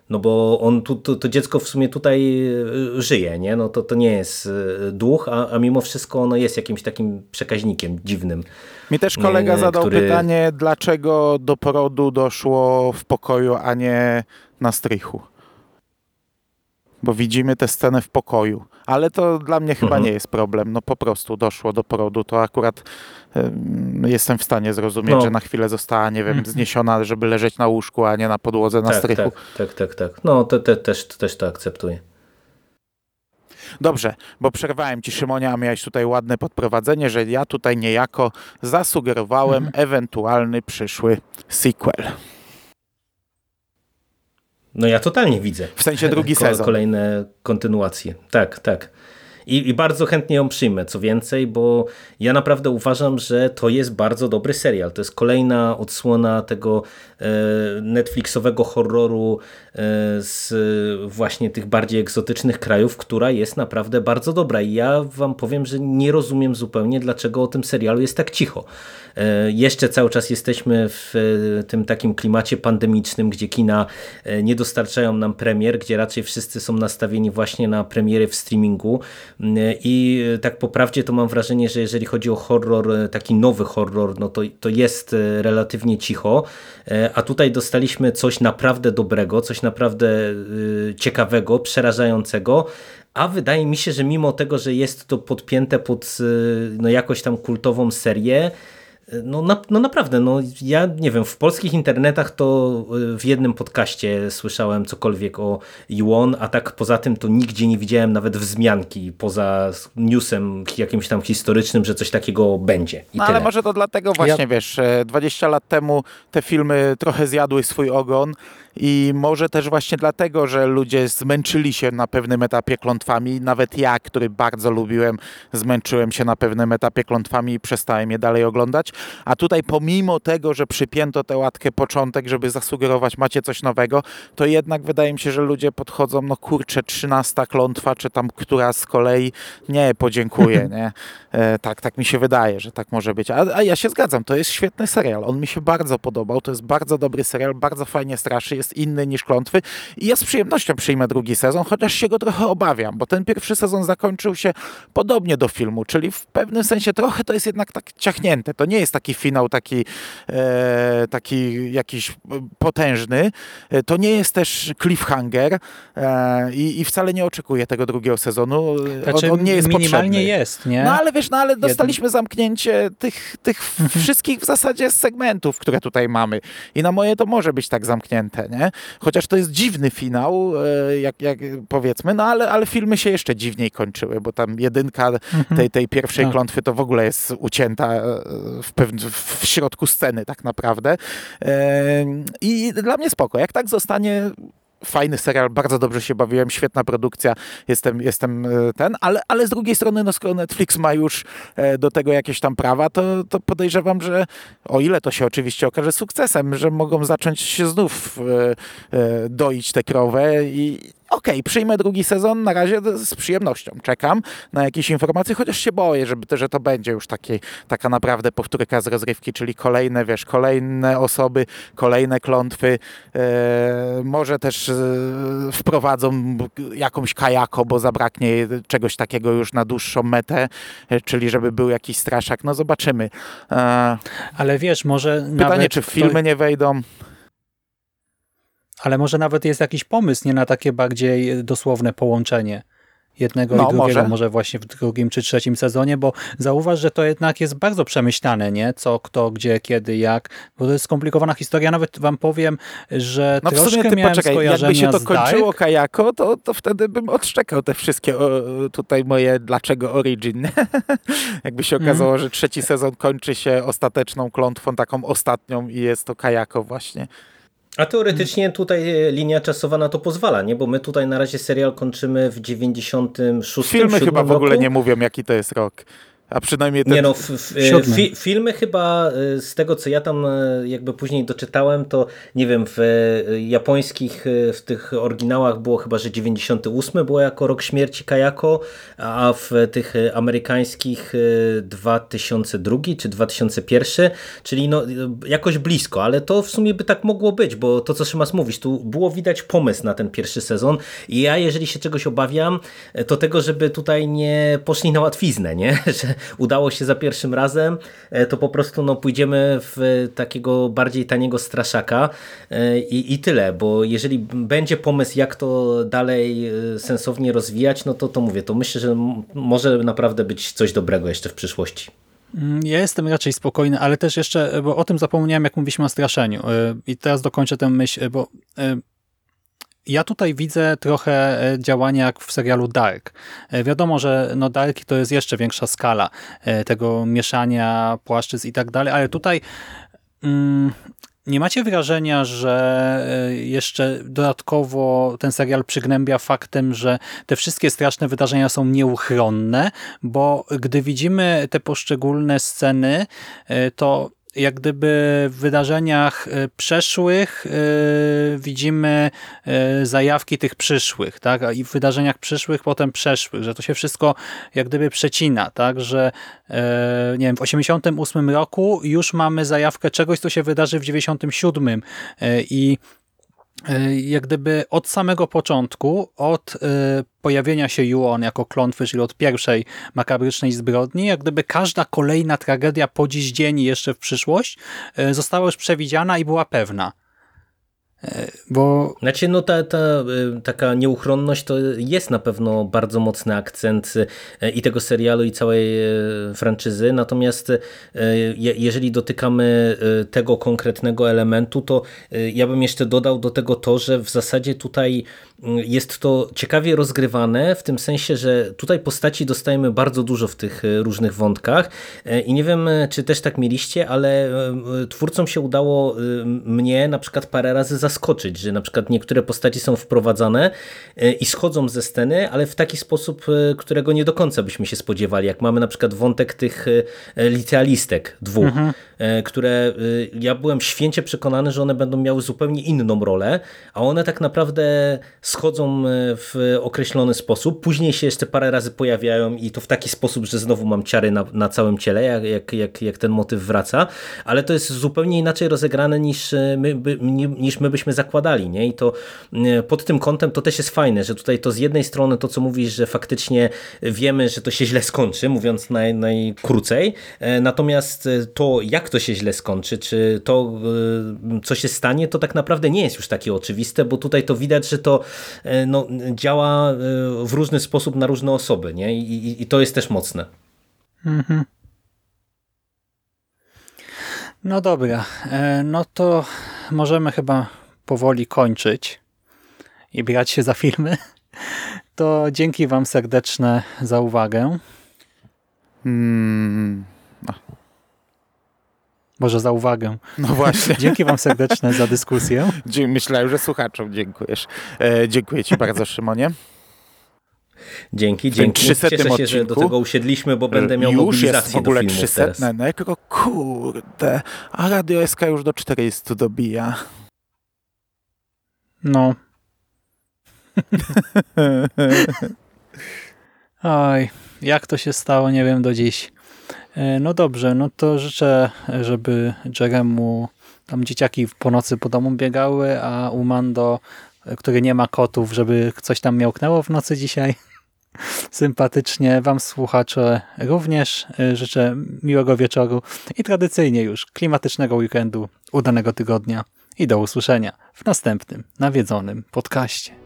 No bo on tu, to, to dziecko w sumie tutaj y, żyje, nie? No to, to nie jest y, duch, a, a mimo wszystko ono jest jakimś takim przekaźnikiem dziwnym. Mi też kolega zadał który... pytanie, dlaczego do porodu doszło w pokoju, a nie na strychu bo widzimy tę scenę w pokoju. Ale to dla mnie chyba mhm. nie jest problem. No po prostu doszło do porodu. To akurat jestem w stanie zrozumieć, no. że na chwilę została, nie wiem, mhm. zniesiona, żeby leżeć na łóżku, a nie na podłodze na tak, strychu. Tak, tak, tak, tak. No to, te, też, też to akceptuję. Dobrze, bo przerwałem ci Szymonia, a miałeś tutaj ładne podprowadzenie, że ja tutaj niejako zasugerowałem mhm. ewentualny przyszły sequel. No ja totalnie widzę. W sensie drugi sezon. Kolejne kontynuacje. Tak, tak. I, I, bardzo chętnie ją przyjmę, co więcej, bo ja naprawdę uważam, że to jest bardzo dobry serial. To jest kolejna odsłona tego e, Netflixowego horroru e, z właśnie tych bardziej egzotycznych krajów, która jest naprawdę bardzo dobra. I ja wam powiem, że nie rozumiem zupełnie, dlaczego o tym serialu jest tak cicho. E, jeszcze cały czas jesteśmy w e, tym takim klimacie pandemicznym, gdzie kina e, nie dostarczają nam premier, gdzie raczej wszyscy są nastawieni właśnie na premiery w streamingu i tak po prawdzie to mam wrażenie, że jeżeli chodzi o horror, taki nowy horror, no to, to jest relatywnie cicho, a tutaj dostaliśmy coś naprawdę dobrego, coś naprawdę ciekawego, przerażającego, a wydaje mi się, że mimo tego, że jest to podpięte pod no, jakoś tam kultową serię, no, na, no naprawdę, no ja nie wiem, w polskich internetach to w jednym podcaście słyszałem cokolwiek o Yuon, a tak poza tym to nigdzie nie widziałem nawet wzmianki poza newsem jakimś tam historycznym, że coś takiego będzie. No, tyle. ale może to dlatego właśnie, Ja- wiesz, e, 20 lat temu te filmy trochę zjadły swój ogon i może też właśnie dlatego, że ludzie zmęczyli się na pewnym etapie klątwami. Nawet ja, który bardzo lubiłem, zmęczyłem się na pewnym etapie klątwami i przestałem je dalej oglądać. A tutaj pomimo tego, że przypięto tę łatkę początek, żeby zasugerować macie coś nowego, to jednak wydaje mi się, że ludzie podchodzą, no kurczę, 13 klątwa, czy tam która z kolei, nie, podziękuję, nie. E, tak, tak mi się wydaje, że tak może być. A, a ja się zgadzam, to jest świetny serial. On mi się bardzo podobał. To jest bardzo dobry serial, bardzo fajnie straszy, jest inny niż klątwy. I ja z przyjemnością przyjmę drugi sezon, chociaż się go trochę obawiam, bo ten pierwszy sezon zakończył się podobnie do filmu, czyli w pewnym sensie trochę to jest jednak tak ciachnięte. To nie jest taki finał, taki, e, taki jakiś potężny. E, To nie jest też cliffhanger e, i, i wcale nie oczekuję tego drugiego sezonu. E, Znaczy, on, on nie jest minimalnie potrzebny. jest, nie? No ale wiesz, no ale dostaliśmy zamknięcie tych, tych wszystkich w zasadzie segmentów, które tutaj mamy. I na moje to może być tak zamknięte, nie? Chociaż to jest dziwny finał, e, jak, jak powiedzmy, no ale, ale filmy się jeszcze dziwniej kończyły, bo tam jedynka tej, tej pierwszej Tak. klątwy to w ogóle jest ucięta e, w, pewnym, w środku sceny tak naprawdę. E, I dla mnie spoko. Jak tak zostanie fajny serial, bardzo dobrze się bawiłem, świetna produkcja, jestem, jestem e, ten, ale, ale z drugiej strony, no skoro Netflix ma już e, do tego jakieś tam prawa, to, to podejrzewam, że o ile to się oczywiście okaże sukcesem, że mogą zacząć się znów e, doić tę krowę i okej, przyjmę drugi sezon, na razie z przyjemnością czekam na jakieś informacje, chociaż się boję, żeby, że to będzie już taki, taka naprawdę powtórka z rozrywki, czyli kolejne, wiesz, kolejne osoby, kolejne klątwy, e, może też e, wprowadzą jakąś kajako, bo zabraknie czegoś takiego już na dłuższą metę, e, czyli żeby był jakiś straszak, no zobaczymy. Ale wiesz, może pytanie, czy w filmy nie wejdą? Ale może nawet jest jakiś pomysł, nie na takie bardziej dosłowne połączenie jednego No, i drugiego, może. może. właśnie w drugim czy trzecim sezonie, bo zauważ, że to jednak jest bardzo przemyślane, nie? Co, kto, gdzie, kiedy, jak, bo to jest skomplikowana historia. Nawet wam powiem, że No w troszkę sumie ty miałem poczekaj, jakby skojarzenia się to kończyło Dark. kajako, to, to wtedy bym odszczekał te wszystkie o, tutaj moje dlaczego origin. jakby się Mhm. okazało, że trzeci sezon kończy się ostateczną klątwą, taką ostatnią i jest to kajako właśnie. A teoretycznie tutaj e, linia czasowa na to pozwala, nie? Bo my tutaj na razie serial kończymy w 96 Filmy 7 chyba w ogóle roku. nie mówią, jaki to jest rok. A przynajmniej ten... Nie no, e, fi, filmy chyba e, z tego co ja tam e, jakby później doczytałem, to nie wiem, w japońskich, w tych oryginałach było chyba, że 98 było jako rok śmierci Kajako, a w tych amerykańskich e, 2002 czy 2001, czyli no jakoś blisko, ale to w sumie by tak mogło być, bo to co Szymas mówisz, tu było widać pomysł na ten pierwszy sezon i ja jeżeli się czegoś obawiam, to tego, żeby tutaj nie poszli na łatwiznę, nie? Że udało się za pierwszym razem, e, to po prostu no, pójdziemy w takiego bardziej taniego straszaka e, i, i tyle, bo jeżeli będzie pomysł, jak to dalej e, sensownie rozwijać, no to to mówię, to myślę, że może naprawdę być coś dobrego jeszcze w przyszłości. Mm, Ja jestem raczej spokojny, ale też jeszcze, bo o tym zapomniałem, jak mówiliśmy o straszeniu. I teraz dokończę tę myśl, bo ja tutaj widzę trochę y, działania jak w serialu Dark. Y, Wiadomo, że no Dark to jest jeszcze większa skala y, tego mieszania płaszczyzn i tak dalej, ale tutaj mm, nie macie wrażenia, że jeszcze dodatkowo ten serial przygnębia faktem, że te wszystkie straszne wydarzenia są nieuchronne, bo gdy widzimy te poszczególne sceny, to jak gdyby w wydarzeniach y, przeszłych y, widzimy y, zajawki tych przyszłych, tak? I w wydarzeniach przyszłych potem przeszłych, że to się wszystko jak gdyby przecina, tak? Że e, nie wiem, w 88 roku już mamy zajawkę czegoś, co się wydarzy w 97 e, i e, jak gdyby od samego początku, od e, pojawienia się Yuon jako klątwy, czyli od pierwszej makabrycznej zbrodni, jak gdyby każda kolejna tragedia po dziś dzień i jeszcze w przyszłość e, została już przewidziana i była pewna. Bo Znaczy, no ta, ta y, taka nieuchronność to jest na pewno bardzo mocny akcent y, i tego serialu, i całej y, franczyzy. Natomiast je- jeżeli dotykamy tego konkretnego elementu, to ja bym jeszcze dodał do tego to, że w zasadzie tutaj jest to ciekawie rozgrywane, w tym sensie, że tutaj postaci dostajemy bardzo dużo w tych y, różnych wątkach y, i nie wiem, y, czy też tak mieliście, ale twórcom się udało mnie na przykład parę razy zaskoczyć, że na przykład niektóre postaci są wprowadzane i schodzą ze sceny, ale w taki sposób, którego nie do końca byśmy się spodziewali. Jak mamy na przykład wątek tych licealistek dwóch, y, które ja byłem święcie przekonany, że one będą miały zupełnie inną rolę, a one tak naprawdę schodzą y, w określony sposób. Później się jeszcze parę razy pojawiają i to w taki sposób, że znowu mam ciary na, na całym ciele, jak, jak, jak, ten motyw wraca, ale to jest zupełnie inaczej rozegrane niż y, my, by, ni- niż my byśmy zakładali. Nie? I to y, pod tym kątem to też jest fajne, że tutaj to z jednej strony to, co mówisz, że faktycznie wiemy, że to się źle skończy, mówiąc naj, najkrócej, e, natomiast e, to, jak to się źle skończy, czy to, co się stanie, to tak naprawdę nie jest już takie oczywiste, bo tutaj to widać, że to e, no, działa e, w różny sposób na różne osoby, nie? I, i, i to jest też mocne. no dobra, e, no to możemy chyba powoli kończyć i brać się za filmy. To dzięki Wam serdeczne za uwagę. Mm, Może za uwagę. no właśnie. Dzięki Wam serdeczne za dyskusję. Myślałem, że słuchaczom dziękujesz. E, dziękuję ci bardzo, Szymonie. Dzięki, dzięki. 300 Cieszę się, że do odcinku tego usiedliśmy, bo będę miał już jest mobilizację w ogóle do filmów 300 teraz. nekro, kurde. A Radio SK już do 400 dobija. No. Oj, jak to się stało, nie wiem do dziś. E, No dobrze, no to życzę, żeby Jeremu tam dzieciaki po nocy po domu biegały, a u Mando, e, który nie ma kotów, żeby coś tam miałknęło w nocy dzisiaj. Sympatycznie. Wam słuchacze również e, życzę miłego wieczoru i tradycyjnie już klimatycznego weekendu, udanego tygodnia i do usłyszenia w następnym nawiedzonym podcaście.